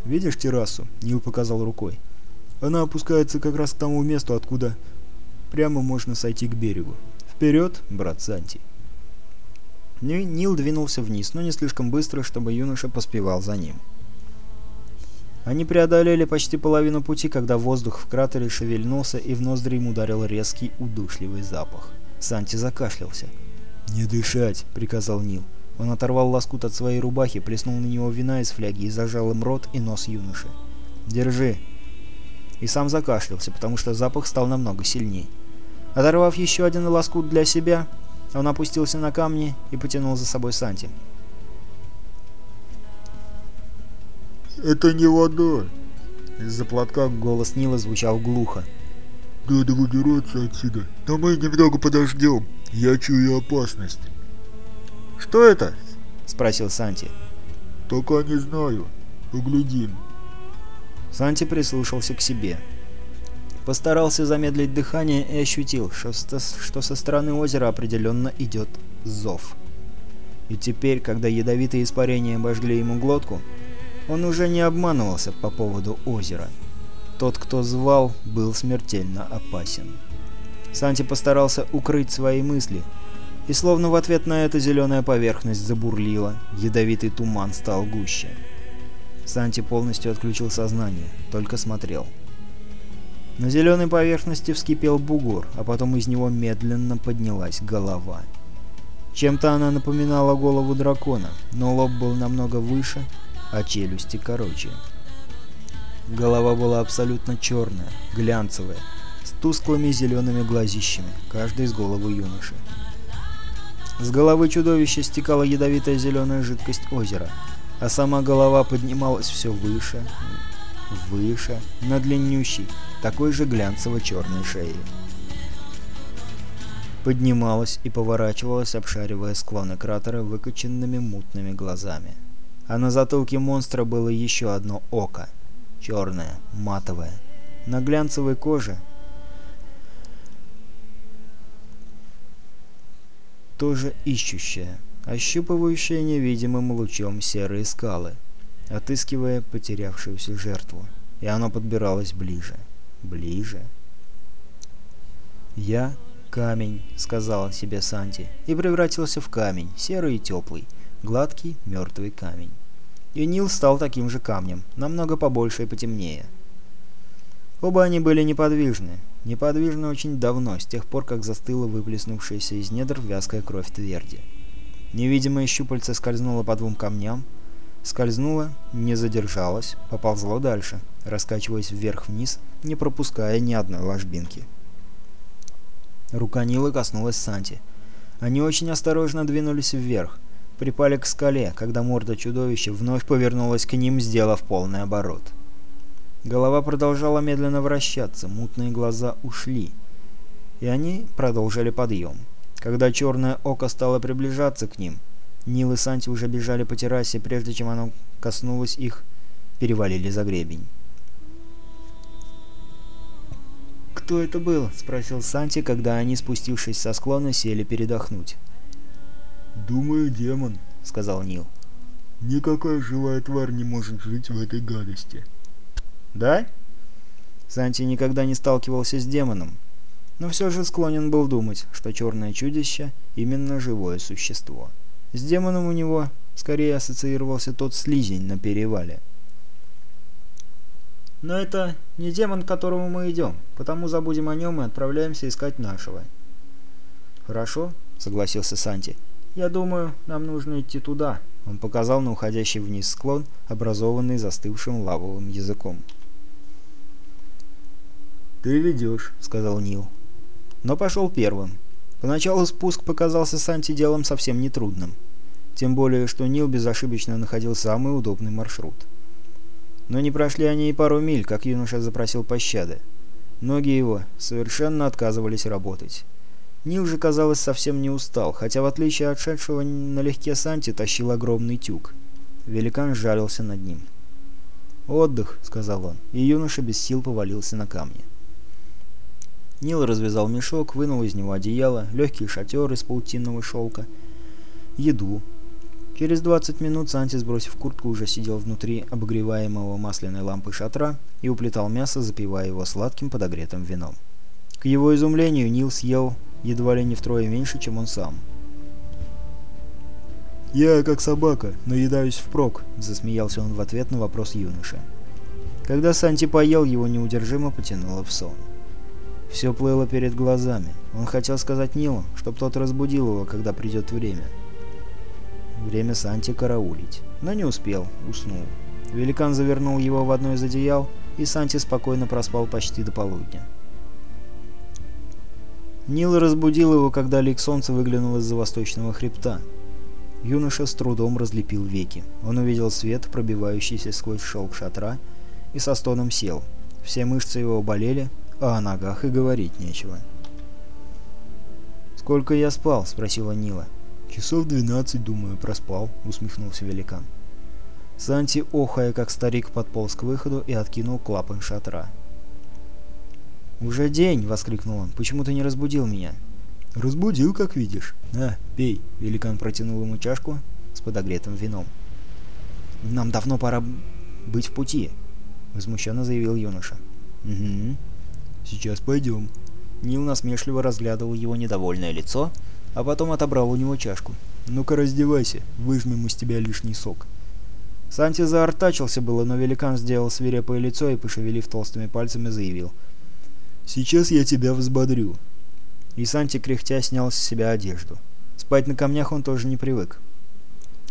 Видишь террасу?» — Нил показал рукой. «Она опускается как раз к тому месту, откуда прямо можно сойти к берегу. Вперед, брат Санти!» Нил двинулся вниз, но не слишком быстро, чтобы юноша поспевал за ним. Они преодолели почти половину пути, когда воздух в кратере шевельнулся и в ноздри им ударил резкий удушливый запах. Санти закашлялся. «Не дышать!» — приказал Нил. Он оторвал лоскут от своей рубахи, плеснул на него вина из фляги и зажал им рот и нос юноши. «Держи!» И сам закашлялся, потому что запах стал намного сильней. Оторвав еще один лоскут для себя, он опустился на камни и потянул за собой Санти. «Это не вода!» Из-за платка голос Нила звучал глухо. «Надо выбираться отсюда, но мы немного подождем. Я чую опасность». «Что это?» — спросил Санти. «Пока не знаю. Поглядим». Санти прислушался к себе. Постарался замедлить дыхание и ощутил, что, что со стороны озера определенно идет зов. И теперь, когда ядовитые испарения обожгли ему глотку, он уже не обманывался по поводу озера. Тот, кто звал, был смертельно опасен. Санти постарался укрыть свои мысли, и словно в ответ на это зеленая поверхность забурлила, ядовитый туман стал гуще. Санти полностью отключил сознание, только смотрел. На зеленой поверхности вскипел бугор, а потом из него медленно поднялась голова. Чем-то она напоминала голову дракона, но лоб был намного выше, а челюсти короче. Голова была абсолютно черная, глянцевая, с тусклыми зелеными глазищами, каждый из головы юноши. С головы чудовища стекала ядовитая зеленая жидкость озера, а сама голова поднималась все выше, выше, на длиннющей, такой же глянцево-черной шее. Поднималась и поворачивалась, обшаривая склоны кратера выкоченными мутными глазами. А на затылке монстра было еще одно око. Черное, матовое. На глянцевой коже тоже ищущее, ощупывающее невидимым лучом серые скалы, отыскивая потерявшуюся жертву. И оно подбиралось ближе. Ближе. «Я — камень», — сказал себе Санти, и превратился в камень, серый и теплый, гладкий, мертвый камень. И Нил стал таким же камнем, намного побольше и потемнее. Оба они были неподвижны. Неподвижны очень давно, с тех пор, как застыла выплеснувшаяся из недр вязкая кровь тверди. Невидимое щупальце скользнуло по двум камням, скользнуло, не задержалось, поползло дальше, раскачиваясь вверх-вниз, не пропуская ни одной ложбинки. Рука Нила коснулась Санти. Они очень осторожно двинулись вверх, припали к скале, когда морда чудовища вновь повернулась к ним, сделав полный оборот. Голова продолжала медленно вращаться, мутные глаза ушли, и они продолжили подъем. Когда черное око стало приближаться к ним, Нил и Санти уже бежали по террасе, прежде чем оно коснулось их, перевалили за гребень. «Кто это был?» — спросил Санти, когда они, спустившись со склона, сели передохнуть. «Думаю, демон», — сказал Нил. «Никакая живая тварь не может жить в этой гадости». «Да?» Санти никогда не сталкивался с демоном, но все же склонен был думать, что черное чудище — именно живое существо. С демоном у него скорее ассоциировался тот слизень на перевале. «Но это не демон, к которому мы идем, потому забудем о нем и отправляемся искать нашего». «Хорошо», — согласился Санти. «Я думаю, нам нужно идти туда». Он показал на уходящий вниз склон, образованный застывшим лавовым языком. «Ты ведешь», — сказал Нил. Но пошел первым. Поначалу спуск показался Санти делом совсем нетрудным. Тем более, что Нил безошибочно находил самый удобный маршрут. Но не прошли они и пару миль, как юноша запросил пощады. Ноги его совершенно отказывались работать. Нил же, казалось, совсем не устал, хотя в отличие от шедшего налегке Санти тащил огромный тюк. Великан сжалился над ним. «Отдых», — сказал он, и юноша без сил повалился на камни. Нил развязал мешок, вынул из него одеяло, легкий шатер из паутинного шелка, еду. Через 20 минут Санти, сбросив куртку, уже сидел внутри обогреваемого масляной лампой шатра и уплетал мясо, запивая его сладким подогретым вином. К его изумлению Нил съел едва ли не втрое меньше, чем он сам. «Я как собака, наедаюсь впрок», — засмеялся он в ответ на вопрос юноши. Когда Санти поел, его неудержимо потянуло в сон. Все плыло перед глазами. Он хотел сказать Нилу, чтоб тот разбудил его, когда придет время. Время Санти караулить. Но не успел, уснул. Великан завернул его в одно из одеял, и Санти спокойно проспал почти до полудня. Нил разбудил его, когда лик солнца выглянул из-за восточного хребта. Юноша с трудом разлепил веки. Он увидел свет, пробивающийся сквозь шелк шатра, и со стоном сел. Все мышцы его болели, а о ногах и говорить нечего. «Сколько я спал?» — спросила Нила. «Часов двенадцать, думаю, проспал», — усмехнулся великан. Санти, охая, как старик, подполз к выходу и откинул клапан шатра. «Уже день!» — воскликнул он. «Почему ты не разбудил меня?» «Разбудил, как видишь. На, пей!» — великан протянул ему чашку с подогретым вином. «Нам давно пора быть в пути», — возмущенно заявил юноша. «Угу. Сейчас пойдем». Нил насмешливо разглядывал его недовольное лицо, а потом отобрал у него чашку. «Ну-ка раздевайся, выжмем из тебя лишний сок». Санти заортачился было, но великан сделал свирепое лицо и, пошевелив толстыми пальцами, заявил. «Сейчас я тебя взбодрю». И Санти, кряхтя, снял с себя одежду. Спать на камнях он тоже не привык.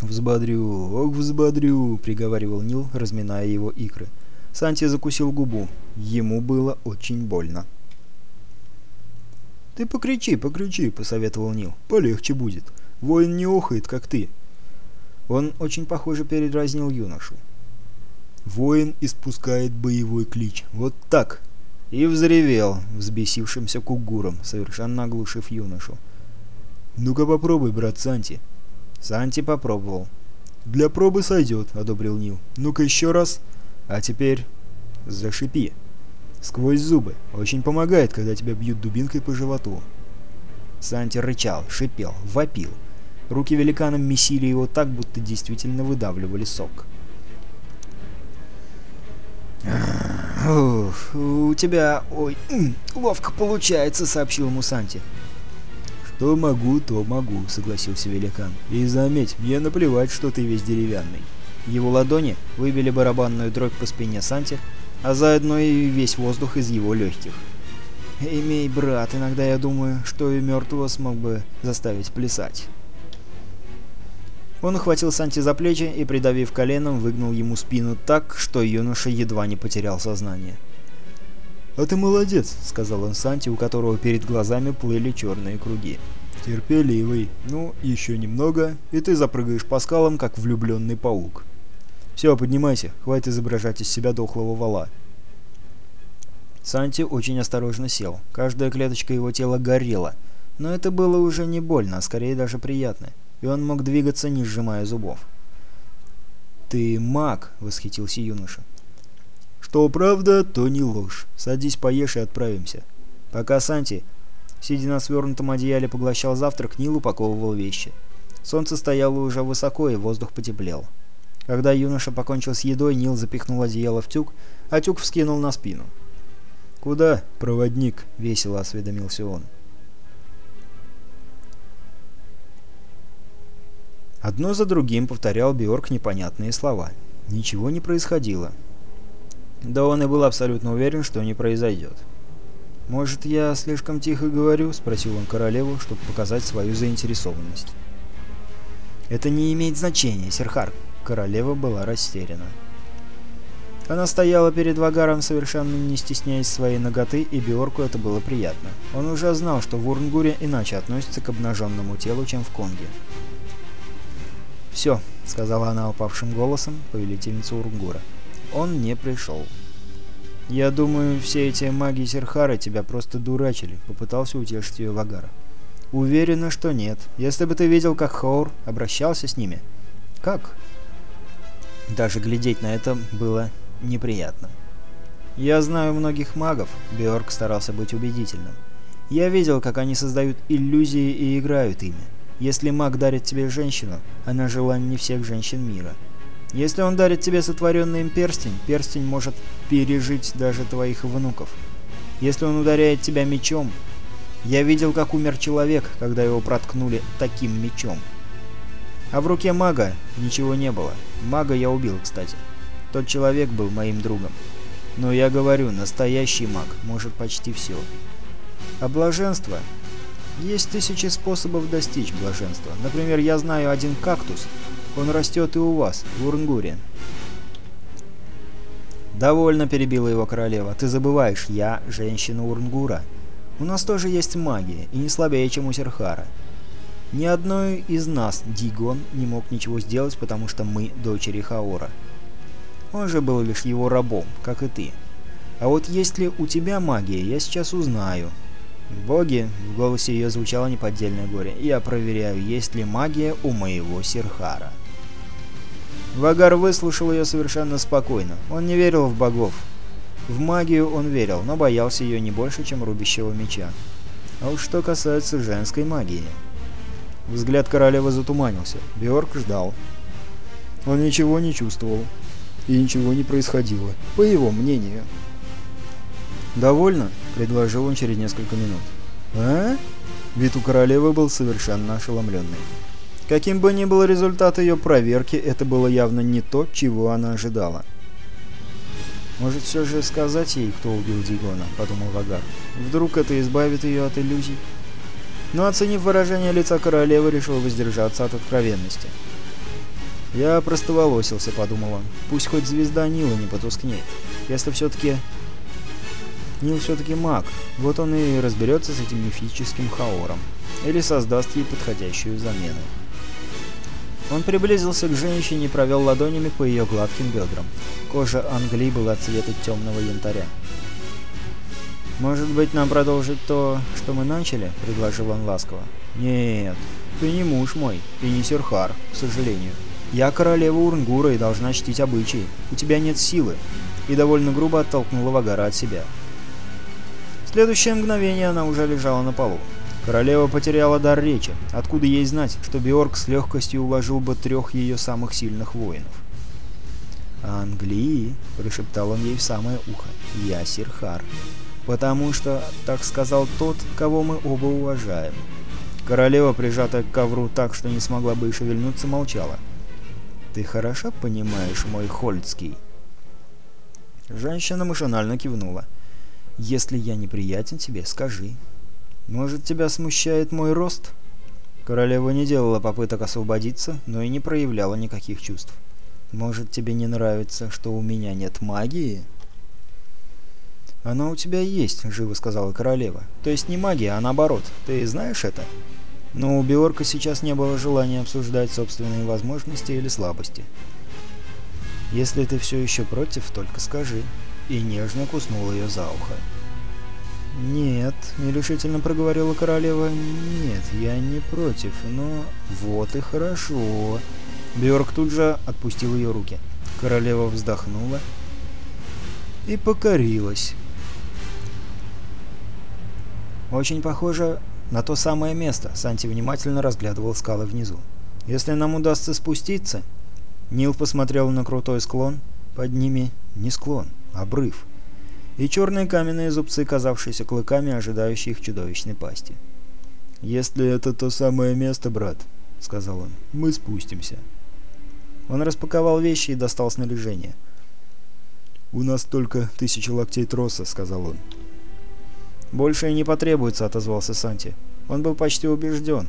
«Взбодрю, ох, взбодрю», — приговаривал Нил, разминая его икры. Санти закусил губу. Ему было очень больно. «Ты покричи, покричи», — посоветовал Нил. «Полегче будет. Воин не охает, как ты». Он очень похоже передразнил юношу. «Воин испускает боевой клич. Вот так!» И взревел взбесившимся кугуром, совершенно оглушив юношу. «Ну-ка попробуй, брат Санти». Санти попробовал. «Для пробы сойдет», — одобрил Нил. «Ну-ка еще раз. А теперь зашипи». Сквозь зубы. Очень помогает, когда тебя бьют дубинкой по животу. Санти рычал, шипел, вопил. Руки великана месили его так, будто действительно выдавливали сок. «Ух, у тебя... Ой, ловко получается», — сообщил ему Санти. «Что могу, то могу», — согласился великан. «И заметь, мне наплевать, что ты весь деревянный». Его ладони выбили барабанную дробь по спине Санти, а заодно и весь воздух из его легких. «Имей, брат, иногда я думаю, что и мертвого смог бы заставить плясать». Он ухватил Санти за плечи и, придавив коленом, выгнул ему спину так, что юноша едва не потерял сознание. «А ты молодец», — сказал он Санти, у которого перед глазами плыли черные круги. «Терпеливый. Ну, еще немного, и ты запрыгаешь по скалам, как влюбленный паук». «Все, поднимайся, хватит изображать из себя дохлого вала». Санти очень осторожно сел. Каждая клеточка его тела горела. Но это было уже не больно, а скорее даже приятно. И он мог двигаться, не сжимая зубов. «Ты маг!» — восхитился юноша. «Что правда, то не ложь. Садись, поешь и отправимся». Пока Санти, сидя на свернутом одеяле, поглощал завтрак, Нил упаковывал вещи. Солнце стояло уже высоко, и воздух потеплел. Когда юноша покончил с едой, Нил запихнул одеяло в тюк, а тюк вскинул на спину. «Куда, проводник?» — весело осведомился он. Одно за другим повторял Биорк непонятные слова. Ничего не происходило. Да он и был абсолютно уверен, что не произойдет. «Может, я слишком тихо говорю?» — спросил он королеву, чтобы показать свою заинтересованность. «Это не имеет значения, Серхар», Королева была растеряна. Она стояла перед Вагаром, совершенно не стесняясь своей ноготы, и Биорку это было приятно. Он уже знал, что в Урнгуре иначе относятся к обнаженному телу, чем в Конге. «Все», — сказала она упавшим голосом, повелительница Урнгура. «Он не пришел». «Я думаю, все эти маги Серхара тебя просто дурачили», — попытался утешить ее Вагара. Уверена, что нет. Если бы ты видел, как Хоур обращался с ними. Как? Даже глядеть на это было неприятно. Я знаю многих магов, Бjörk старался быть убедительным. Я видел, как они создают иллюзии и играют ими. Если маг дарит тебе женщину, она желание всех женщин мира. Если он дарит тебе сотворенный им перстень, перстень может пережить даже твоих внуков. Если он ударяет тебя мечом... Я видел, как умер человек, когда его проткнули таким мечом. А в руке мага ничего не было. Мага я убил, кстати. Тот человек был моим другом. Но я говорю, настоящий маг может почти все. А блаженство? Есть тысячи способов достичь блаженства. Например, я знаю один кактус. Он растет и у вас, в Урнгуре. «Довольно», — перебила его королева. «Ты забываешь, я женщина Урнгура. У нас тоже есть магия, и не слабее, чем у Серхара. Ни одной из нас Дигон не мог ничего сделать, потому что мы дочери Хаора. Он же был лишь его рабом, как и ты. А вот есть ли у тебя магия, я сейчас узнаю. Боги, в голосе ее звучало неподдельное горе, я проверяю, есть ли магия у моего Серхара. Вагар выслушал ее совершенно спокойно. Он не верил в богов. В магию он верил, но боялся ее не больше, чем рубящего меча. А уж что касается женской магии... Взгляд королевы затуманился. Бьорк ждал. Он ничего не чувствовал. И ничего не происходило, по его мнению. «Довольно?» — предложил он через несколько минут. «А?» Вид у королевы был совершенно ошеломленный. Каким бы ни был результат ее проверки, это было явно не то, чего она ожидала. «Может, все же сказать ей, кто убил Дигона?» — подумал Вагар. «Вдруг это избавит ее от иллюзий?» Но, оценив выражение лица королевы, решил воздержаться от откровенности. «Я простоволосился», — подумал он. «Пусть хоть звезда Нила не потускнеет. Если все-таки Нил все-таки маг, вот он и разберется с этим мифическим хаором. Или создаст ей подходящую замену. Он приблизился к женщине и провел ладонями по ее гладким бедрам. Кожа Англии была цвета темного янтаря. «Может быть, нам продолжить то, что мы начали?» — предложил он ласково. «Нет, ты не муж мой, и не Сюрхар, к сожалению. Я королева Урнгура и должна чтить обычаи. У тебя нет силы». И довольно грубо оттолкнула Вагара от себя. В следующее мгновение она уже лежала на полу. Королева потеряла дар речи. Откуда ей знать, что Биорг с легкостью уложил бы трех ее самых сильных воинов? «Англии», — прошептал он ей в самое ухо, — «я Сирхар» потому что, так сказал тот, кого мы оба уважаем. Королева, прижатая к ковру так, что не смогла бы и шевельнуться, молчала. «Ты хорошо понимаешь, мой Хольцкий?» Женщина машинально кивнула. «Если я неприятен тебе, скажи. Может, тебя смущает мой рост?» Королева не делала попыток освободиться, но и не проявляла никаких чувств. «Может, тебе не нравится, что у меня нет магии?» «Она у тебя есть», — живо сказала королева. «То есть не магия, а наоборот. Ты знаешь это?» Но у Биорка сейчас не было желания обсуждать собственные возможности или слабости. «Если ты все еще против, только скажи». И нежно куснула ее за ухо. «Нет», — нерешительно проговорила королева, — «нет, я не против, но...» «Вот и хорошо». Бьорк тут же отпустил ее руки. Королева вздохнула и покорилась. «Очень похоже на то самое место», — Санти внимательно разглядывал скалы внизу. «Если нам удастся спуститься...» Нил посмотрел на крутой склон. Под ними не склон, а обрыв. И черные каменные зубцы, казавшиеся клыками, ожидающие их чудовищной пасти. «Если это то самое место, брат», — сказал он, — «мы спустимся». Он распаковал вещи и достал снаряжение. «У нас только тысяча локтей троса», — сказал он. «Больше не потребуется», — отозвался Санти. Он был почти убежден,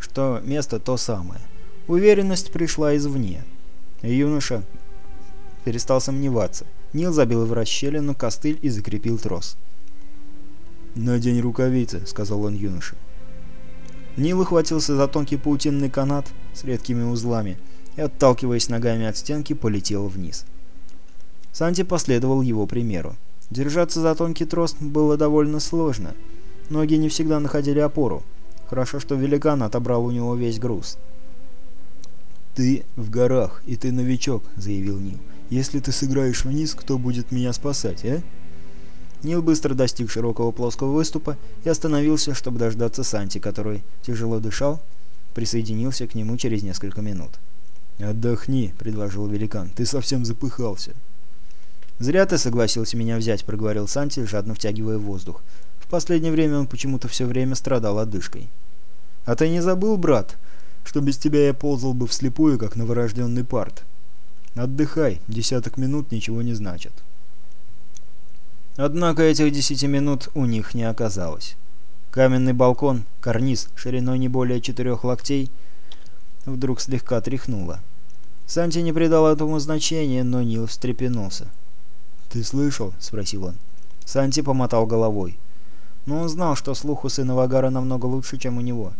что место то самое. Уверенность пришла извне. Юноша перестал сомневаться. Нил забил в расщелину костыль и закрепил трос. «Надень рукавицы», — сказал он юноше. Нил ухватился за тонкий паутинный канат с редкими узлами и, отталкиваясь ногами от стенки, полетел вниз. Санти последовал его примеру. Держаться за тонкий трос было довольно сложно. Ноги не всегда находили опору. Хорошо, что великан отобрал у него весь груз. «Ты в горах, и ты новичок», — заявил Нил. «Если ты сыграешь вниз, кто будет меня спасать, а?» Нил быстро достиг широкого плоского выступа и остановился, чтобы дождаться Санти, который тяжело дышал, присоединился к нему через несколько минут. «Отдохни», — предложил великан, — «ты совсем запыхался». «Зря ты согласился меня взять», — проговорил Санти, жадно втягивая воздух. В последнее время он почему-то все время страдал одышкой. «А ты не забыл, брат, что без тебя я ползал бы вслепую, как новорожденный парт? Отдыхай, десяток минут ничего не значит». Однако этих десяти минут у них не оказалось. Каменный балкон, карниз шириной не более четырех локтей, вдруг слегка тряхнуло. Санти не придал этому значения, но Нил встрепенулся. «Ты слышал?» — спросил он. Санти помотал головой. Но он знал, что слух у сына Вагара намного лучше, чем у него.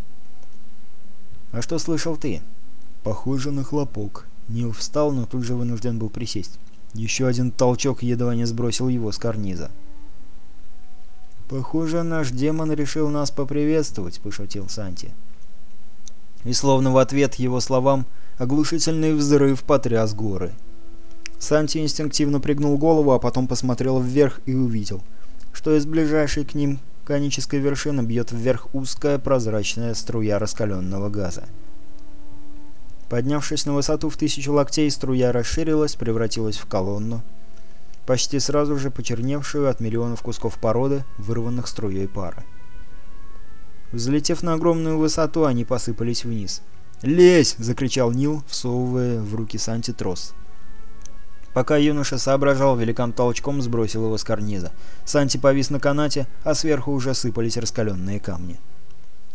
«А что слышал ты?» «Похоже на хлопок». Нил встал, но тут же вынужден был присесть. Еще один толчок едва не сбросил его с карниза. «Похоже, наш демон решил нас поприветствовать», — пошутил Санти. И словно в ответ его словам оглушительный взрыв потряс горы. Санти инстинктивно пригнул голову, а потом посмотрел вверх и увидел, что из ближайшей к ним конической вершины бьет вверх узкая прозрачная струя раскаленного газа. Поднявшись на высоту в тысячу локтей, струя расширилась, превратилась в колонну, почти сразу же почерневшую от миллионов кусков породы, вырванных струей пара. Взлетев на огромную высоту, они посыпались вниз. «Лезь!» — закричал Нил, всовывая в руки Санти трос. Пока юноша соображал, великан толчком сбросил его с карниза. Санти повис на канате, а сверху уже сыпались раскаленные камни.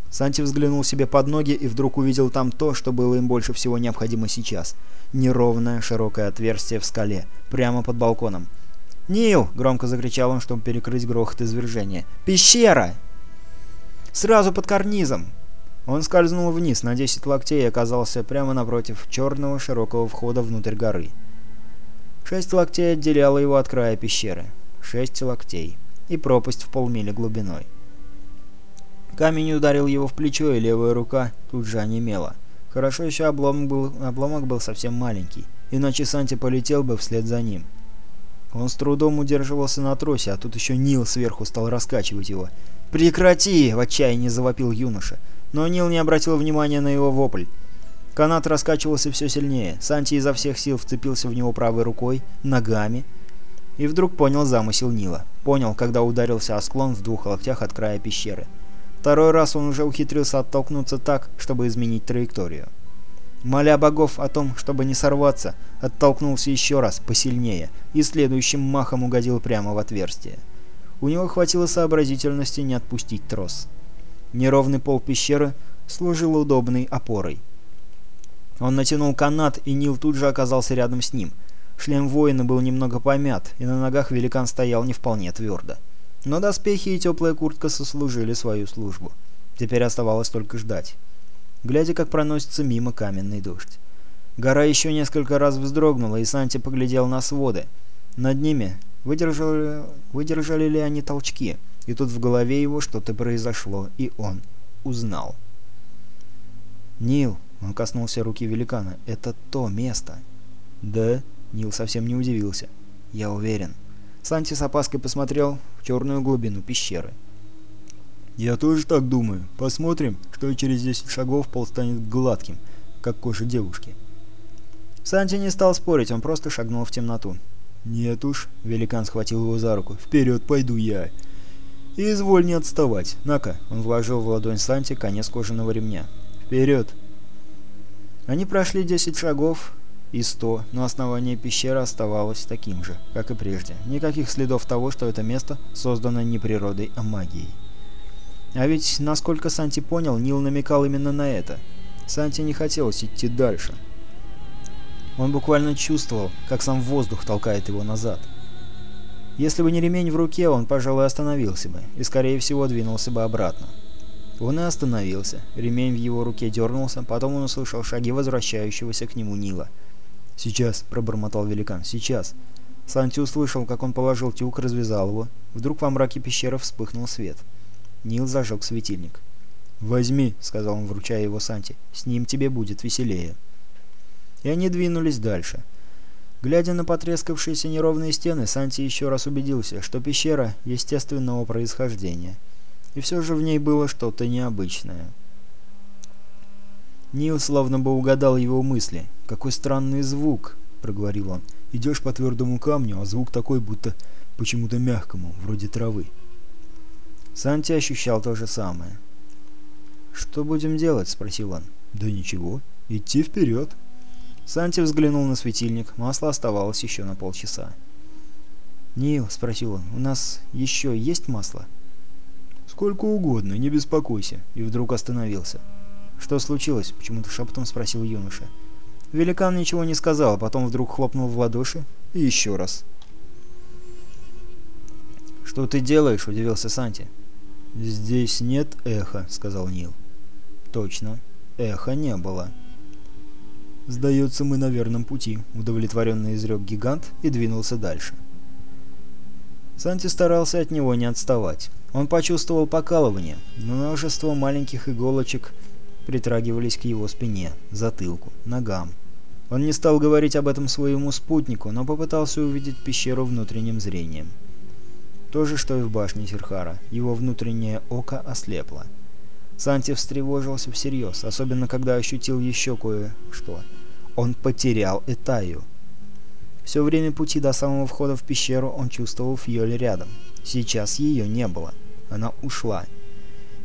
Санти взглянул себе под ноги и вдруг увидел там то, что было им больше всего необходимо сейчас. Неровное широкое отверстие в скале, прямо под балконом. «Нил!» — громко закричал он, чтобы перекрыть грохот извержения. «Пещера!» «Сразу под карнизом!» Он скользнул вниз на 10 локтей и оказался прямо напротив черного широкого входа внутрь горы. Шесть локтей отделяло его от края пещеры. Шесть локтей. И пропасть в полмили глубиной. Камень ударил его в плечо, и левая рука тут же онемела. Хорошо еще обломок был, обломок был совсем маленький, иначе Санти полетел бы вслед за ним. Он с трудом удерживался на тросе, а тут еще Нил сверху стал раскачивать его. «Прекрати!» — в отчаянии завопил юноша. Но Нил не обратил внимания на его вопль. Канат раскачивался все сильнее. Санти изо всех сил вцепился в него правой рукой, ногами. И вдруг понял замысел Нила. Понял, когда ударился о склон в двух локтях от края пещеры. Второй раз он уже ухитрился оттолкнуться так, чтобы изменить траекторию. Моля богов о том, чтобы не сорваться, оттолкнулся еще раз, посильнее, и следующим махом угодил прямо в отверстие. У него хватило сообразительности не отпустить трос. Неровный пол пещеры служил удобной опорой. Он натянул канат, и Нил тут же оказался рядом с ним. Шлем воина был немного помят, и на ногах великан стоял не вполне твердо. Но доспехи и теплая куртка сослужили свою службу. Теперь оставалось только ждать. Глядя, как проносится мимо каменный дождь. Гора еще несколько раз вздрогнула, и Санти поглядел на своды. Над ними выдержали, выдержали ли они толчки, и тут в голове его что-то произошло, и он узнал. «Нил!» Он коснулся руки великана. «Это то место». «Да?» Нил совсем не удивился. «Я уверен». Санти с опаской посмотрел в черную глубину пещеры. «Я тоже так думаю. Посмотрим, что через 10 шагов пол станет гладким, как кожа девушки». Санти не стал спорить, он просто шагнул в темноту. «Нет уж», — великан схватил его за руку, — «вперед пойду я». «И изволь не отставать. На-ка», — он вложил в ладонь Санти конец кожаного ремня. «Вперед!» Они прошли 10 шагов и 100, но основание пещеры оставалось таким же, как и прежде. Никаких следов того, что это место создано не природой, а магией. А ведь, насколько Санти понял, Нил намекал именно на это. Санти не хотелось идти дальше. Он буквально чувствовал, как сам воздух толкает его назад. Если бы не ремень в руке, он, пожалуй, остановился бы, и, скорее всего, двинулся бы обратно. Он и остановился. Ремень в его руке дернулся, потом он услышал шаги возвращающегося к нему Нила. «Сейчас», — пробормотал великан, — «сейчас». Санти услышал, как он положил тюк, развязал его. Вдруг во мраке пещеры вспыхнул свет. Нил зажег светильник. «Возьми», — сказал он, вручая его Санти. «С ним тебе будет веселее». И они двинулись дальше. Глядя на потрескавшиеся неровные стены, Санти еще раз убедился, что пещера естественного происхождения. И все же в ней было что-то необычное. Нил словно бы угадал его мысли. «Какой странный звук!» — проговорил он. «Идешь по твердому камню, а звук такой, будто почему-то мягкому, вроде травы». Санти ощущал то же самое. «Что будем делать?» — спросил он. «Да ничего. Идти вперед». Санти взглянул на светильник. Масло оставалось еще на полчаса. «Нил», — спросил он, — «у нас еще есть масло?» «Сколько угодно, не беспокойся». И вдруг остановился. «Что случилось?» — почему-то шепотом спросил юноша. Великан ничего не сказал, а потом вдруг хлопнул в ладоши и еще раз. «Что ты делаешь?» — удивился Санти. «Здесь нет эха», — сказал Нил. «Точно. Эха не было». «Сдается, мы на верном пути», — удовлетворенно изрек гигант и двинулся дальше. Санти старался от него не отставать. Он почувствовал покалывание, множество маленьких иголочек притрагивались к его спине, затылку, ногам. Он не стал говорить об этом своему спутнику, но попытался увидеть пещеру внутренним зрением. То же, что и в башне Сирхара. Его внутреннее око ослепло. Санти встревожился всерьез, особенно когда ощутил еще кое-что — он потерял Этаю. Все время пути до самого входа в пещеру он чувствовал Фьоль рядом. Сейчас ее не было. Она ушла.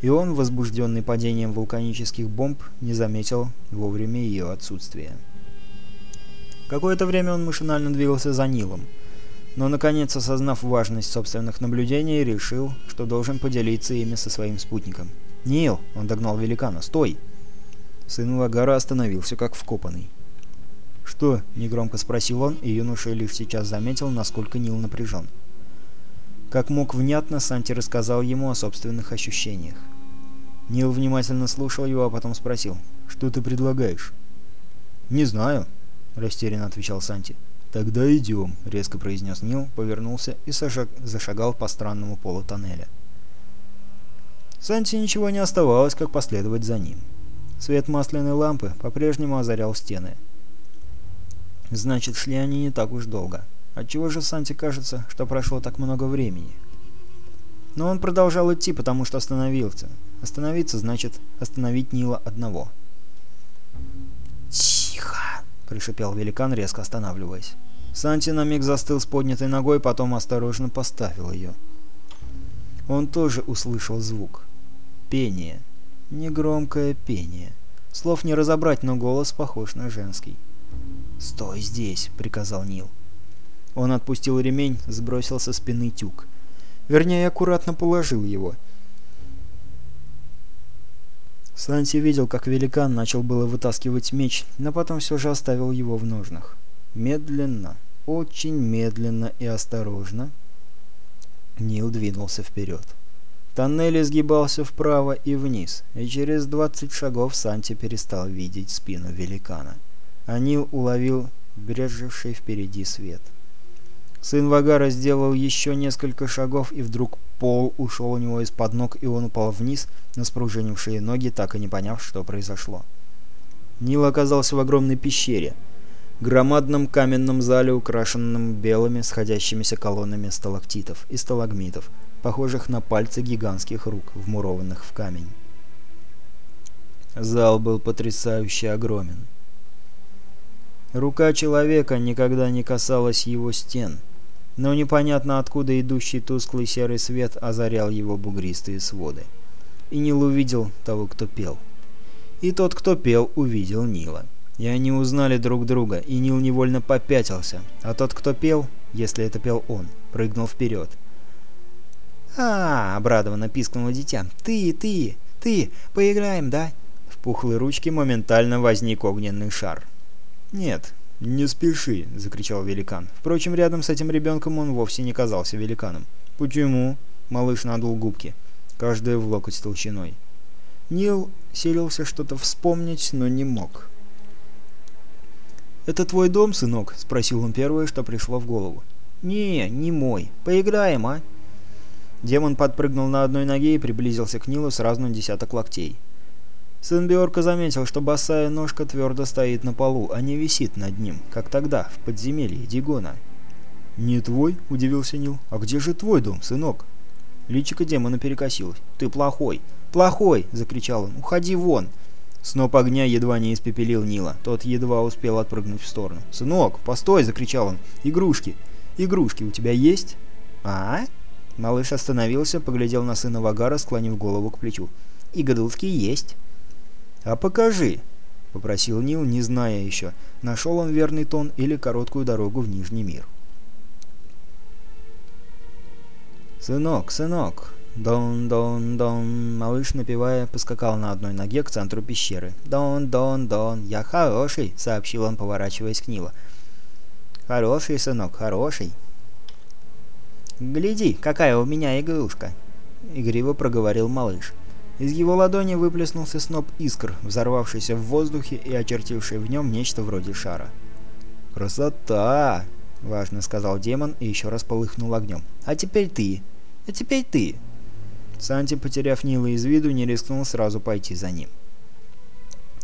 И он, возбужденный падением вулканических бомб, не заметил вовремя ее отсутствия. Какое-то время он машинально двигался за Нилом, но, наконец, осознав важность собственных наблюдений, решил, что должен поделиться ими со своим спутником. «Нил!» — он догнал великана. «Стой!» Сын Вагара остановился, как вкопанный. «Что?» — негромко спросил он, и юноша лишь сейчас заметил, насколько Нил напряжен. Как мог внятно, Санти рассказал ему о собственных ощущениях. Нил внимательно слушал его, а потом спросил, «Что ты предлагаешь?» «Не знаю», — растерянно отвечал Санти. «Тогда идем», — резко произнес Нил, повернулся и сожаг... зашагал по странному полу тоннеля. Санти ничего не оставалось, как последовать за ним. Свет масляной лампы по-прежнему озарял стены. Значит, шли они не так уж долго. Отчего же Санте кажется, что прошло так много времени? Но он продолжал идти, потому что остановился. Остановиться значит остановить Нила одного. «Тихо!» — пришипел великан, резко останавливаясь. Санти на миг застыл с поднятой ногой, потом осторожно поставил ее. Он тоже услышал звук. Пение. Негромкое пение. Слов не разобрать, но голос похож на женский. «Стой здесь!» — приказал Нил. Он отпустил ремень, сбросил со спины тюк. Вернее, аккуратно положил его. Санси видел, как великан начал было вытаскивать меч, но потом все же оставил его в ножнах. Медленно, очень медленно и осторожно Нил двинулся вперед. Тоннель изгибался вправо и вниз, и через двадцать шагов Санти перестал видеть спину великана. Анил уловил брежевший впереди свет. Сын Вагара сделал еще несколько шагов, и вдруг пол ушел у него из-под ног, и он упал вниз на спружинившие ноги, так и не поняв, что произошло. Нил оказался в огромной пещере, громадном каменном зале, украшенном белыми сходящимися колоннами сталактитов и сталагмитов, похожих на пальцы гигантских рук, вмурованных в камень. Зал был потрясающе огромен. Рука человека никогда не касалась его стен, но непонятно откуда идущий тусклый серый свет озарял его бугристые своды. И Нил увидел того, кто пел. И тот, кто пел, увидел Нила. И они узнали друг друга, и Нил невольно попятился, а тот, кто пел, если это пел он, прыгнул вперед. «А, обрадованно пискнуло дитя. «Ты, ты, ты, поиграем, да?» В пухлой ручке моментально возник огненный шар. «Нет, не спеши!» — закричал великан. Впрочем, рядом с этим ребенком он вовсе не казался великаном. «Почему?» — малыш надул губки, каждая в локоть толщиной. Нил селился что-то вспомнить, но не мог. «Это твой дом, сынок?» — спросил он первое, что пришло в голову. «Не, не мой. Поиграем, а?» Демон подпрыгнул на одной ноге и приблизился к Нилу сразу на десяток локтей. Сын Биорка заметил, что босая ножка твердо стоит на полу, а не висит над ним, как тогда, в подземелье Дигона. «Не твой?» — удивился Нил. «А где же твой дом, сынок?» Личико демона перекосилось. «Ты плохой! Плохой!» — закричал он. «Уходи вон!» Сноп огня едва не испепелил Нила. Тот едва успел отпрыгнуть в сторону. «Сынок, постой!» — закричал он. «Игрушки! Игрушки у тебя есть?» «А?» Малыш остановился, поглядел на сына Вагара, склонив голову к плечу. «Игрушки есть!» «А покажи!» — попросил Нил, не зная еще, нашел он верный тон или короткую дорогу в Нижний мир. «Сынок, сынок!» «Дон-дон-дон!» Малыш, напевая, поскакал на одной ноге к центру пещеры. «Дон-дон-дон! Я хороший!» — сообщил он, поворачиваясь к Нилу. «Хороший, сынок, хороший!» «Гляди, какая у меня игрушка!» — игриво проговорил малыш. Из его ладони выплеснулся сноп искр, взорвавшийся в воздухе и очертивший в нем нечто вроде шара. «Красота!» — важно сказал демон и еще раз полыхнул огнем. «А теперь ты! А теперь ты!» Санти, потеряв Нила из виду, не рискнул сразу пойти за ним.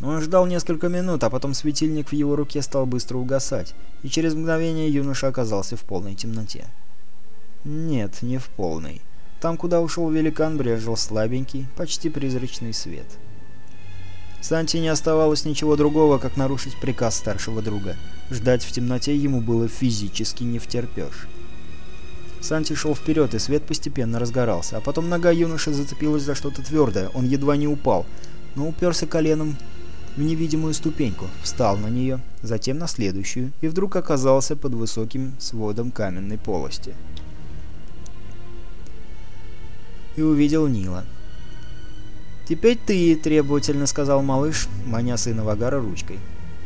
Он ждал несколько минут, а потом светильник в его руке стал быстро угасать, и через мгновение юноша оказался в полной темноте. Нет, не в полной. Там, куда ушел великан, брежил слабенький, почти призрачный свет. Санти не оставалось ничего другого, как нарушить приказ старшего друга. Ждать в темноте ему было физически не втерпешь. Санти шел вперед, и свет постепенно разгорался, а потом нога юноши зацепилась за что-то твердое, он едва не упал, но уперся коленом в невидимую ступеньку, встал на нее, затем на следующую, и вдруг оказался под высоким сводом каменной полости. И увидел Нила. «Теперь ты», — требовательно сказал малыш, маня сына Вагара ручкой.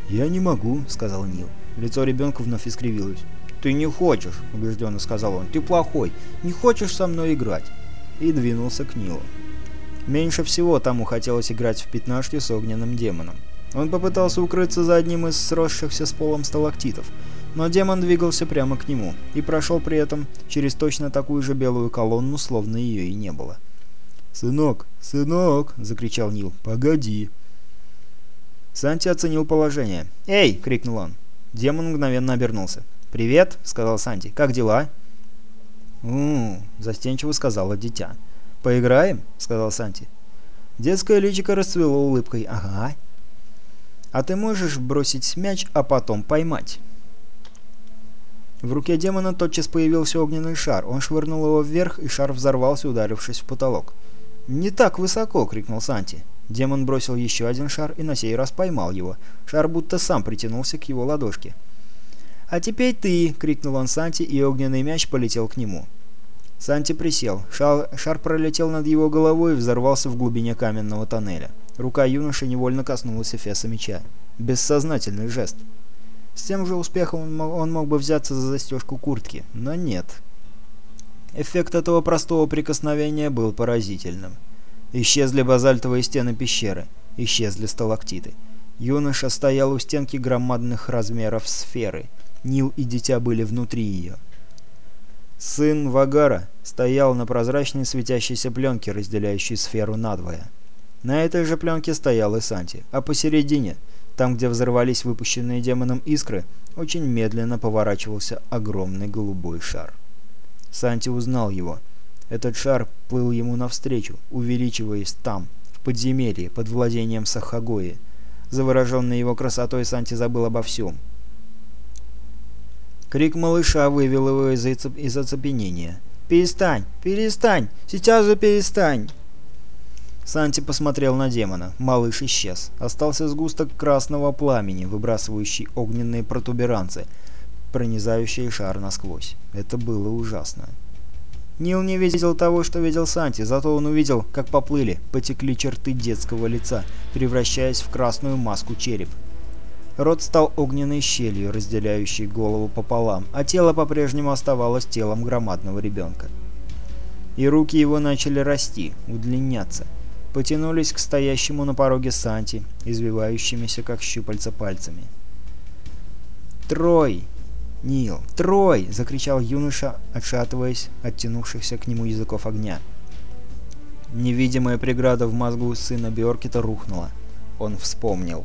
«Я не могу», — сказал Нил. Лицо ребенка вновь искривилось. «Ты не хочешь», — убежденно сказал он. «Ты плохой. Не хочешь со мной играть». И двинулся к Нилу. Меньше всего тому хотелось играть в пятнашки с огненным демоном. Он попытался укрыться за одним из сросшихся с полом сталактитов, но демон двигался прямо к нему и прошел при этом через точно такую же белую колонну, словно ее и не было. «Сынок, сынок!» — закричал Нил. «Погоди!» Санти оценил положение. «Эй!» — крикнул он. Демон мгновенно обернулся. «Привет!» — сказал Санти. «Как дела?» «У-у-у!» — застенчиво сказала дитя. «Поиграем?» — сказал Санти. Детское личико расцвело улыбкой. «Ага». «А ты можешь бросить мяч, а потом поймать?» В руке демона тотчас появился огненный шар. Он швырнул его вверх, и шар взорвался, ударившись в потолок. «Не так высоко!» — крикнул Санти. Демон бросил еще один шар и на сей раз поймал его. Шар будто сам притянулся к его ладошке. «А теперь ты!» — крикнул он Санти, и огненный мяч полетел к нему. Санти присел. Шар, шар пролетел над его головой и взорвался в глубине каменного тоннеля. Рука юноши невольно коснулась эфеса меча. Бессознательный жест. С тем же успехом он мог, бы взяться за застежку куртки, но нет. Эффект этого простого прикосновения был поразительным. Исчезли базальтовые стены пещеры, исчезли сталактиты. Юноша стоял у стенки громадных размеров сферы. Нил и дитя были внутри ее. Сын Вагара стоял на прозрачной светящейся пленке, разделяющей сферу надвое. На этой же пленке стоял и Санти, а посередине — там, где взорвались выпущенные демоном искры, очень медленно поворачивался огромный голубой шар. Санти узнал его. Этот шар плыл ему навстречу, увеличиваясь там, в подземелье, под владением Сахагои. Завороженный его красотой, Санти забыл обо всем. Крик малыша вывел его из, из оцепенения. «Перестань! Перестань! Сейчас же перестань!» Санти посмотрел на демона. Малыш исчез. Остался сгусток красного пламени, выбрасывающий огненные протуберанцы, пронизающие шар насквозь. Это было ужасно. Нил не видел того, что видел Санти, зато он увидел, как поплыли, потекли черты детского лица, превращаясь в красную маску череп. Рот стал огненной щелью, разделяющей голову пополам, а тело по-прежнему оставалось телом громадного ребенка. И руки его начали расти, удлиняться потянулись к стоящему на пороге Санти, извивающимися как щупальца пальцами. «Трой!» Нил! Трой!» — закричал юноша, отшатываясь от тянувшихся к нему языков огня. Невидимая преграда в мозгу сына Бьоркита рухнула. Он вспомнил.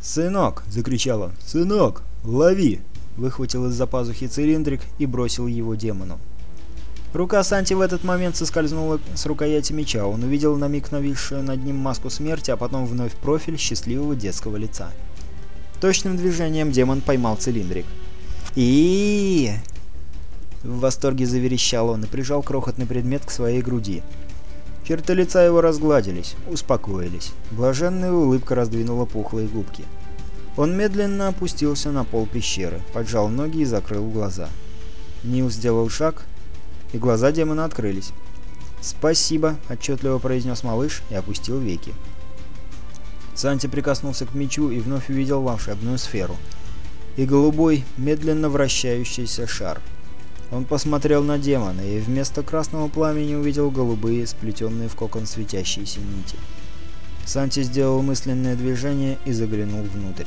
«Сынок!» — закричал он. «Сынок! Лови!» Выхватил из-за пазухи цилиндрик и бросил его демону. Рука Санти в этот момент соскользнула с рукояти меча. Он увидел на миг нависшую над ним маску смерти, а потом вновь профиль счастливого детского лица. Точным движением демон поймал цилиндрик. и В восторге заверещал он и прижал крохотный предмет к своей груди. Черты лица его разгладились, успокоились. Блаженная улыбка раздвинула пухлые губки. Он медленно опустился на пол пещеры, поджал ноги и закрыл глаза. Нил сделал шаг, и глаза демона открылись. «Спасибо», — отчетливо произнес малыш и опустил веки. Санти прикоснулся к мечу и вновь увидел волшебную сферу. И голубой, медленно вращающийся шар. Он посмотрел на демона и вместо красного пламени увидел голубые, сплетенные в кокон светящиеся нити. Санти сделал мысленное движение и заглянул внутрь.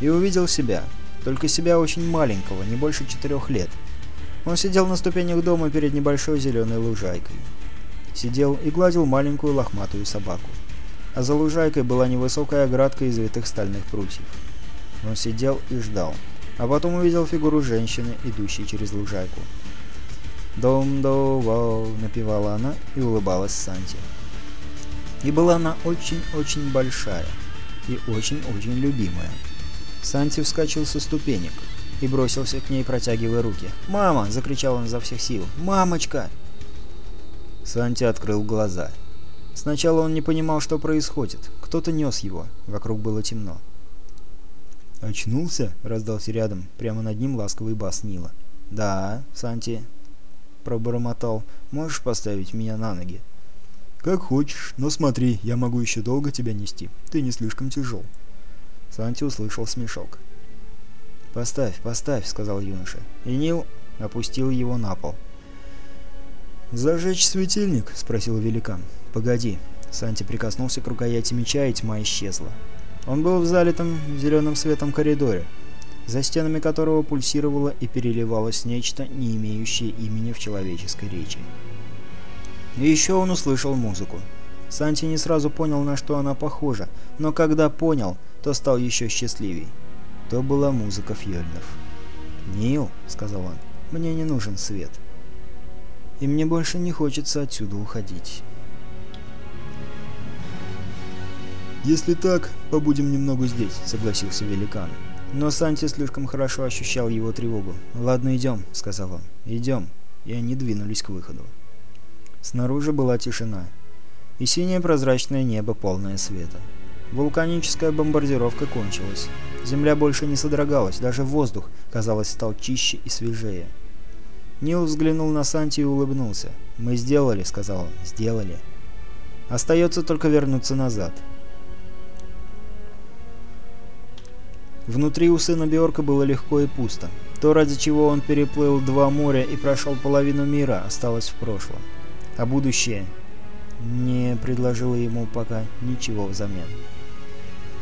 И увидел себя. Только себя очень маленького, не больше четырех лет. Он сидел на ступенях дома перед небольшой зеленой лужайкой. Сидел и гладил маленькую лохматую собаку а за лужайкой была невысокая оградка из витых стальных прутьев. Он сидел и ждал, а потом увидел фигуру женщины, идущей через лужайку. «Дом-до-вау», — напевала она и улыбалась Санте. И была она очень-очень большая и очень-очень любимая. Санти вскочил со ступенек и бросился к ней, протягивая руки. «Мама!» — закричал он изо всех сил. «Мамочка!» Санти открыл глаза. Сначала он не понимал, что происходит. Кто-то нес его. Вокруг было темно. «Очнулся?» — раздался рядом. Прямо над ним ласковый бас Нила. «Да, Санти», — пробормотал. «Можешь поставить меня на ноги?» «Как хочешь, но смотри, я могу еще долго тебя нести. Ты не слишком тяжел». Санти услышал смешок. «Поставь, поставь», — сказал юноша. И Нил опустил его на пол. «Зажечь светильник?» — спросил великан. «Погоди». Санти прикоснулся к рукояти меча, и тьма исчезла. Он был в залитом зеленым светом коридоре, за стенами которого пульсировало и переливалось нечто, не имеющее имени в человеческой речи. И еще он услышал музыку. Санти не сразу понял, на что она похожа, но когда понял, то стал еще счастливей. То была музыка фьёльнов. «Нил», — сказал он, — «мне не нужен свет. И мне больше не хочется отсюда уходить». «Если так, побудем немного здесь», — согласился великан. Но Санти слишком хорошо ощущал его тревогу. «Ладно, идем», — сказал он. «Идем». И они двинулись к выходу. Снаружи была тишина. И синее прозрачное небо, полное света. Вулканическая бомбардировка кончилась. Земля больше не содрогалась, даже воздух, казалось, стал чище и свежее. Нил взглянул на Санти и улыбнулся. «Мы сделали», — сказал он. «Сделали». Остается только вернуться назад. Внутри у сына Биорка было легко и пусто. То, ради чего он переплыл два моря и прошел половину мира, осталось в прошлом. А будущее не предложило ему пока ничего взамен.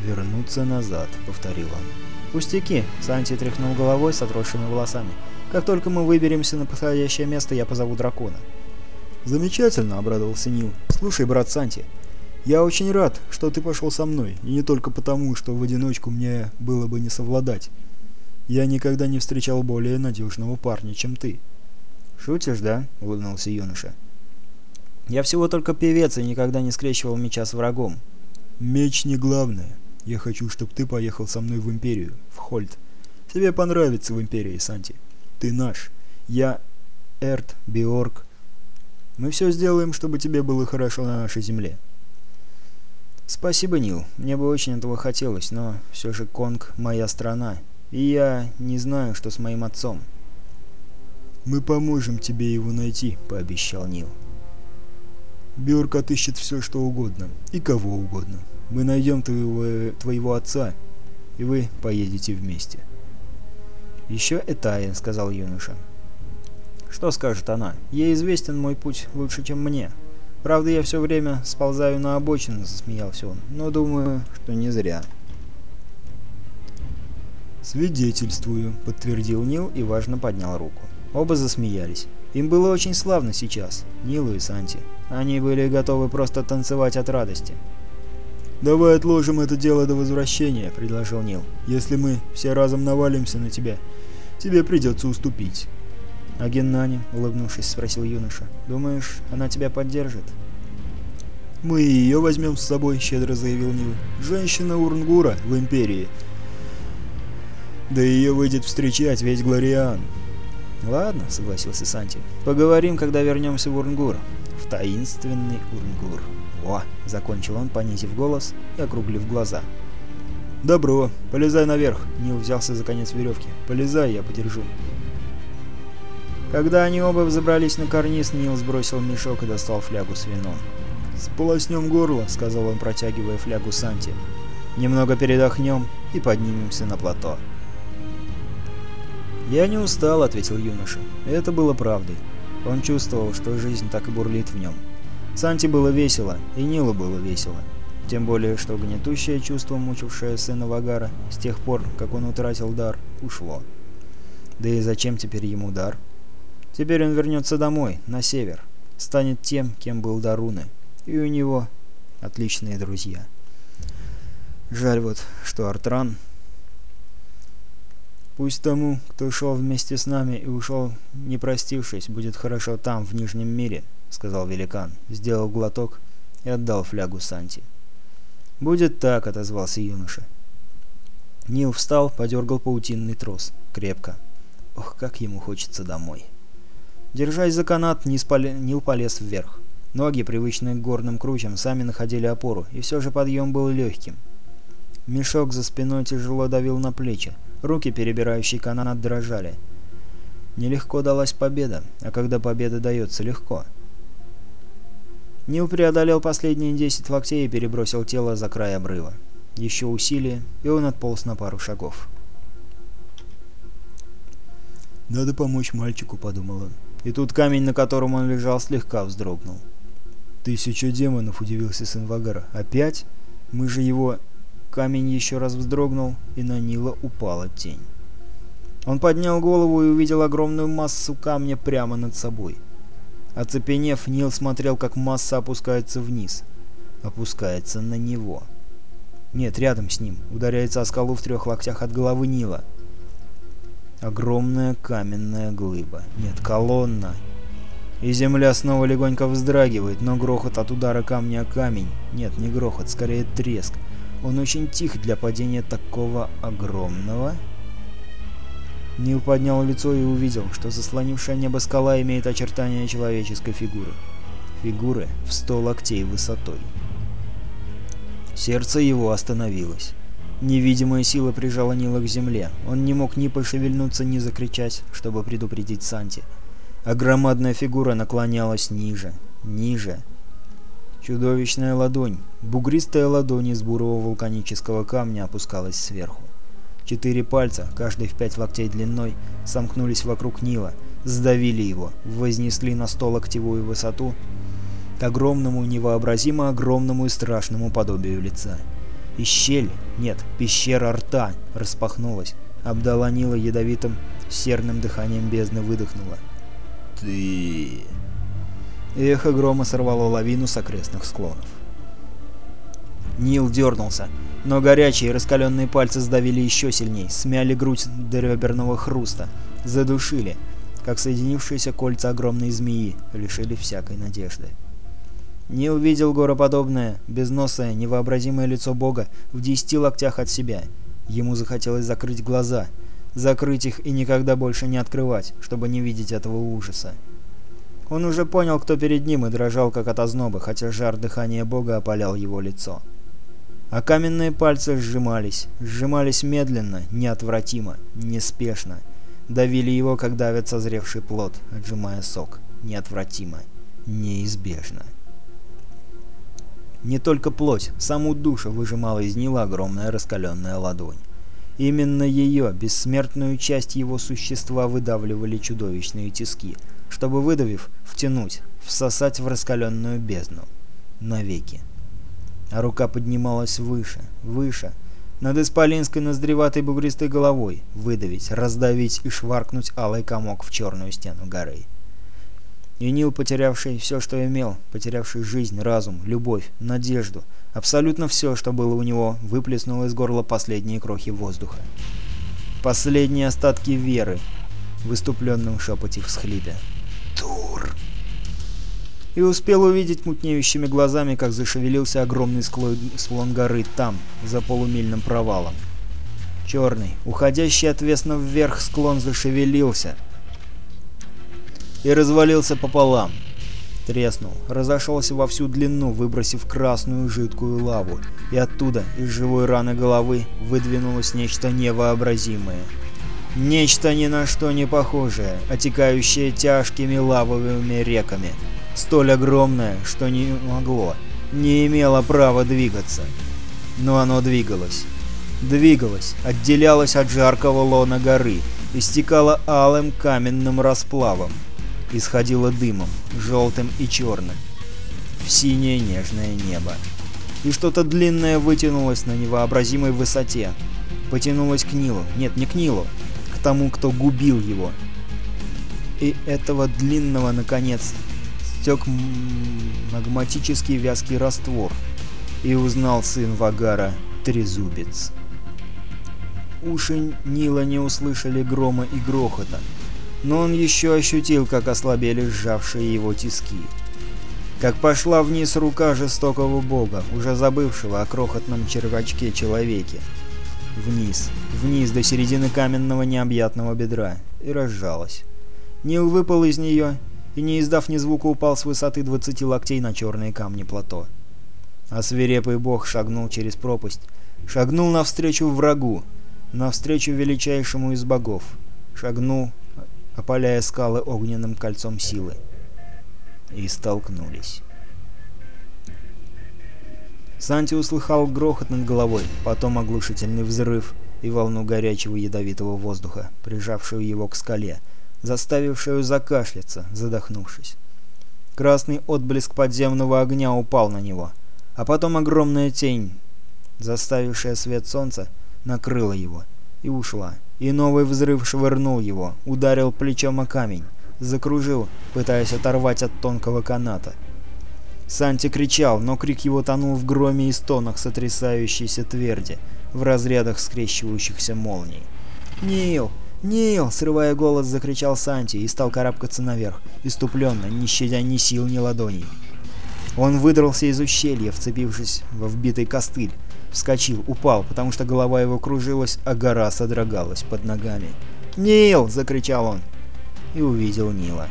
«Вернуться назад», — повторил он. «Пустяки», — Санти тряхнул головой с отросшими волосами. «Как только мы выберемся на подходящее место, я позову дракона». «Замечательно», — обрадовался Нил. «Слушай, брат Санти, я очень рад, что ты пошел со мной, и не только потому, что в одиночку мне было бы не совладать. Я никогда не встречал более надежного парня, чем ты». «Шутишь, да?» — улыбнулся юноша. «Я всего только певец и никогда не скрещивал меча с врагом». «Меч не главное. Я хочу, чтобы ты поехал со мной в Империю, в Хольт. Тебе понравится в Империи, Санти. Ты наш. Я Эрт, Биорг. Мы все сделаем, чтобы тебе было хорошо на нашей земле». «Спасибо, Нил. Мне бы очень этого хотелось, но все же Конг — моя страна, и я не знаю, что с моим отцом». «Мы поможем тебе его найти», — пообещал Нил. «Бёрк отыщет все, что угодно, и кого угодно. Мы найдем твоего, твоего отца, и вы поедете вместе». «Еще Этая», — сказал юноша. «Что скажет она? Ей известен мой путь лучше, чем мне». Правда, я все время сползаю на обочину, засмеялся он. Но думаю, что не зря. «Свидетельствую», — подтвердил Нил и важно поднял руку. Оба засмеялись. Им было очень славно сейчас, Нилу и Санти. Они были готовы просто танцевать от радости. «Давай отложим это дело до возвращения», — предложил Нил. «Если мы все разом навалимся на тебя, тебе придется уступить». «А Геннани?» — улыбнувшись, спросил юноша. «Думаешь, она тебя поддержит?» «Мы и ее возьмем с собой», — щедро заявил Нил. «Женщина Урнгура в Империи. Да ее выйдет встречать весь Глориан». «Ладно», — согласился Санти. «Поговорим, когда вернемся в Урнгур. В таинственный Урнгур». «О!» — закончил он, понизив голос и округлив глаза. «Добро. Полезай наверх». Нил взялся за конец веревки. «Полезай, я подержу». Когда они оба взобрались на карниз, Нил сбросил мешок и достал флягу с вином. «Сполоснем горло», — сказал он, протягивая флягу Санти. «Немного передохнем и поднимемся на плато». «Я не устал», — ответил юноша. Это было правдой. Он чувствовал, что жизнь так и бурлит в нем. Санти было весело, и Нилу было весело. Тем более, что гнетущее чувство, мучившее сына Вагара, с тех пор, как он утратил дар, ушло. Да и зачем теперь ему дар? Теперь он вернется домой, на север, станет тем, кем был Даруны, и у него отличные друзья. Жаль вот, что Артран Пусть тому, кто шел вместе с нами и ушел, не простившись, будет хорошо там, в Нижнем мире», — сказал великан, сделал глоток и отдал флягу Санти. «Будет так», — отозвался юноша. Нил встал, подергал паутинный трос. Крепко. Ох, как ему хочется домой. Держась за канат, Нил полез вверх. Ноги, привычные к горным кручам, сами находили опору, и все же подъем был легким. Мешок за спиной тяжело давил на плечи. Руки, перебирающие канат, дрожали. Нелегко далась победа, а когда победа дается легко. Нил преодолел последние 10 локтей и перебросил тело за край обрыва. Еще усилие, и он отполз на пару шагов. «Надо помочь мальчику», — подумал он. И тут камень, на котором он лежал, слегка вздрогнул. «Тысяча демонов», — удивился сын Вагара. «Опять? Мы же его Камень еще раз вздрогнул, и на Нила упала тень. Он поднял голову и увидел огромную массу камня прямо над собой. Оцепенев, Нил смотрел, как масса опускается вниз. Опускается на него. Нет, рядом с ним. Ударяется о скалу в трех локтях от головы Нила. Огромная каменная глыба. Нет, колонна. И земля снова легонько вздрагивает, но грохот от удара камня о камень. Нет, не грохот, скорее треск. Он очень тих для падения такого огромного. Нил поднял лицо и увидел, что заслонившая небо скала имеет очертания человеческой фигуры. Фигуры в сто локтей высотой. Сердце его остановилось. Невидимая сила прижала Нила к земле. Он не мог ни пошевельнуться, ни закричать, чтобы предупредить Санти. А громадная фигура наклонялась ниже, ниже, Чудовищная ладонь, бугристая ладонь из бурого вулканического камня опускалась сверху. Четыре пальца, каждый в пять локтей длиной, сомкнулись вокруг Нила, сдавили его, вознесли на сто локтевую высоту к огромному, невообразимо огромному и страшному подобию лица. И щель, нет, пещера рта распахнулась, обдала Нила ядовитым, серным дыханием бездны выдохнула. «Ты...» Эхо грома сорвало лавину с окрестных склонов. Нил дернулся, но горячие раскаленные пальцы сдавили еще сильней, смяли грудь до реберного хруста, задушили, как соединившиеся кольца огромной змеи, лишили всякой надежды. Нил видел гороподобное, безносое, невообразимое лицо бога в десяти локтях от себя. Ему захотелось закрыть глаза, закрыть их и никогда больше не открывать, чтобы не видеть этого ужаса. Он уже понял, кто перед ним, и дрожал как от озноба, хотя жар дыхания бога опалял его лицо. А каменные пальцы сжимались, сжимались медленно, неотвратимо, неспешно. Давили его, как давит созревший плод, отжимая сок. Неотвратимо, неизбежно. Не только плоть, саму душу выжимала из Нила огромная раскаленная ладонь. Именно ее, бессмертную часть его существа, выдавливали чудовищные тиски — чтобы, выдавив, втянуть, всосать в раскаленную бездну. Навеки. А рука поднималась выше, выше, над исполинской ноздреватой бугристой головой, выдавить, раздавить и шваркнуть алый комок в черную стену горы. И Нил, потерявший все, что имел, потерявший жизнь, разум, любовь, надежду, абсолютно все, что было у него, выплеснул из горла последние крохи воздуха. Последние остатки веры в выступленном шепоте всхлипе. «Тур!» И успел увидеть мутнеющими глазами, как зашевелился огромный склон, склон горы там, за полумильным провалом. Черный, уходящий отвесно вверх склон зашевелился — и развалился пополам. Треснул, разошелся во всю длину, выбросив красную жидкую лаву, и оттуда, из живой раны головы, выдвинулось нечто невообразимое. Нечто ни на что не похожее, отекающее тяжкими лавовыми реками, столь огромное, что не могло, не имело права двигаться. Но оно двигалось. Двигалось, отделялось от жаркого лона горы, истекало алым каменным расплавом, исходило дымом, желтым и черным, в синее нежное небо. И что-то длинное вытянулось на невообразимой высоте. Потянулось к Нилу. Нет, не к Нилу. К тому, кто губил его. И этого длинного, наконец, стек магматический вязкий раствор. И узнал сын Вагара Трезубец. Уши Нила не услышали грома и грохота, но он еще ощутил, как ослабели сжавшие его тиски. Как пошла вниз рука жестокого бога, уже забывшего о крохотном червячке-человеке. Вниз, вниз до середины каменного необъятного бедра, и разжалась. Нил выпал из нее и, не издав ни звука, упал с высоты 20 локтей на черные камни плато. А свирепый бог шагнул через пропасть, шагнул навстречу врагу, навстречу величайшему из богов, шагнул опаляя скалы огненным кольцом силы. И столкнулись. Санти услыхал грохот над головой, потом оглушительный взрыв и волну горячего ядовитого воздуха, прижавшую его к скале, заставившую закашляться, задохнувшись. Красный отблеск подземного огня упал на него, а потом огромная тень, заставившая свет солнца, накрыла его и ушла и новый взрыв швырнул его, ударил плечом о камень, закружил, пытаясь оторвать от тонкого каната. Санти кричал, но крик его тонул в громе и стонах сотрясающейся тверди, в разрядах скрещивающихся молний. «Нил! Нил!» — срывая голос, закричал Санти и стал карабкаться наверх, иступленно, не щадя ни сил, ни ладоней. Он выдрался из ущелья, вцепившись во вбитый костыль, Вскочил, упал, потому что голова его кружилась, а гора содрогалась под ногами. «Нил!» — закричал он. И увидел Нила.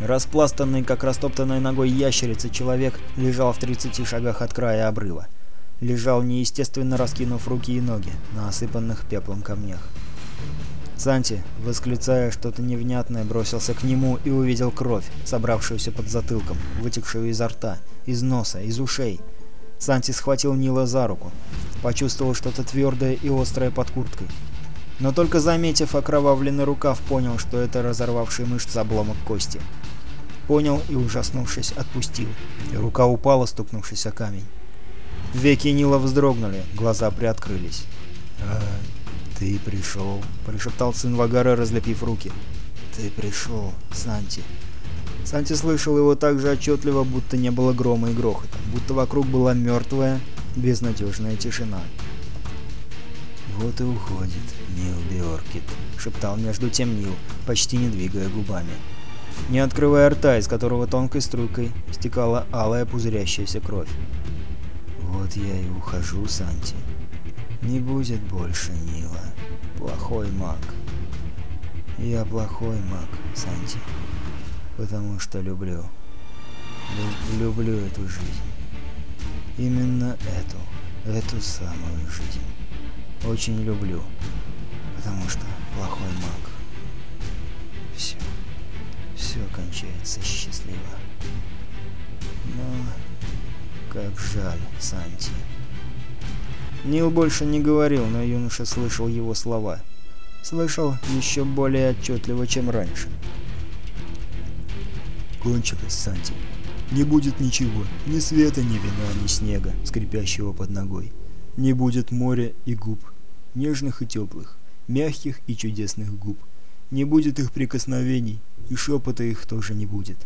Распластанный, как растоптанной ногой ящерицы, человек лежал в 30 шагах от края обрыва. Лежал неестественно раскинув руки и ноги на осыпанных пеплом камнях. Санти, восклицая что-то невнятное, бросился к нему и увидел кровь, собравшуюся под затылком, вытекшую изо рта, из носа, из ушей. Санти схватил Нила за руку. Почувствовал что-то твердое и острое под курткой. Но только заметив окровавленный рукав, понял, что это разорвавший мышцы обломок кости. Понял и, ужаснувшись, отпустил. И рука упала, стукнувшись о камень. Веки Нила вздрогнули, глаза приоткрылись. «А, ты пришел», — прошептал сын Вагара, разлепив руки. «Ты пришел, Санти». Санти слышал его так же отчетливо, будто не было грома и грохота, будто вокруг была мертвая, безнадежная тишина. «Вот и уходит Нил Биоркит», — шептал между тем Нил, почти не двигая губами. Не открывая рта, из которого тонкой струйкой стекала алая пузырящаяся кровь. «Вот я и ухожу, Санти. Не будет больше Нила. Плохой маг. Я плохой маг, Санти» потому что люблю. Лю люблю эту жизнь. Именно эту, эту самую жизнь. Очень люблю, потому что плохой маг. Все, все кончается счастливо. Но как жаль Санти. Нил больше не говорил, но юноша слышал его слова. Слышал еще более отчетливо, чем раньше кончилось, Санти. Не будет ничего, ни света, ни вина, ни снега, скрипящего под ногой. Не будет моря и губ, нежных и теплых, мягких и чудесных губ. Не будет их прикосновений, и шепота их тоже не будет.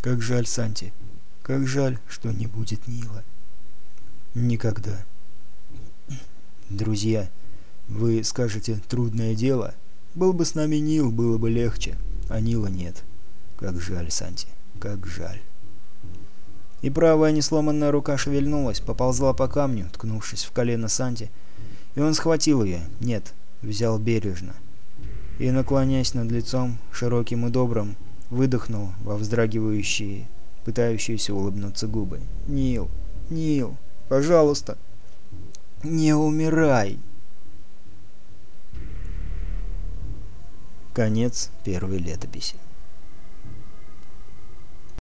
Как жаль, Санти, как жаль, что не будет Нила. Никогда. Друзья, вы скажете «трудное дело». Был бы с нами Нил, было бы легче, а Нила нет. Как жаль, Санти, как жаль. И правая несломанная рука шевельнулась, поползла по камню, ткнувшись в колено Санти, и он схватил ее, нет, взял бережно. И, наклоняясь над лицом, широким и добрым, выдохнул во вздрагивающие, пытающиеся улыбнуться губы. «Нил! Нил! Пожалуйста! Не умирай!» Конец первой летописи.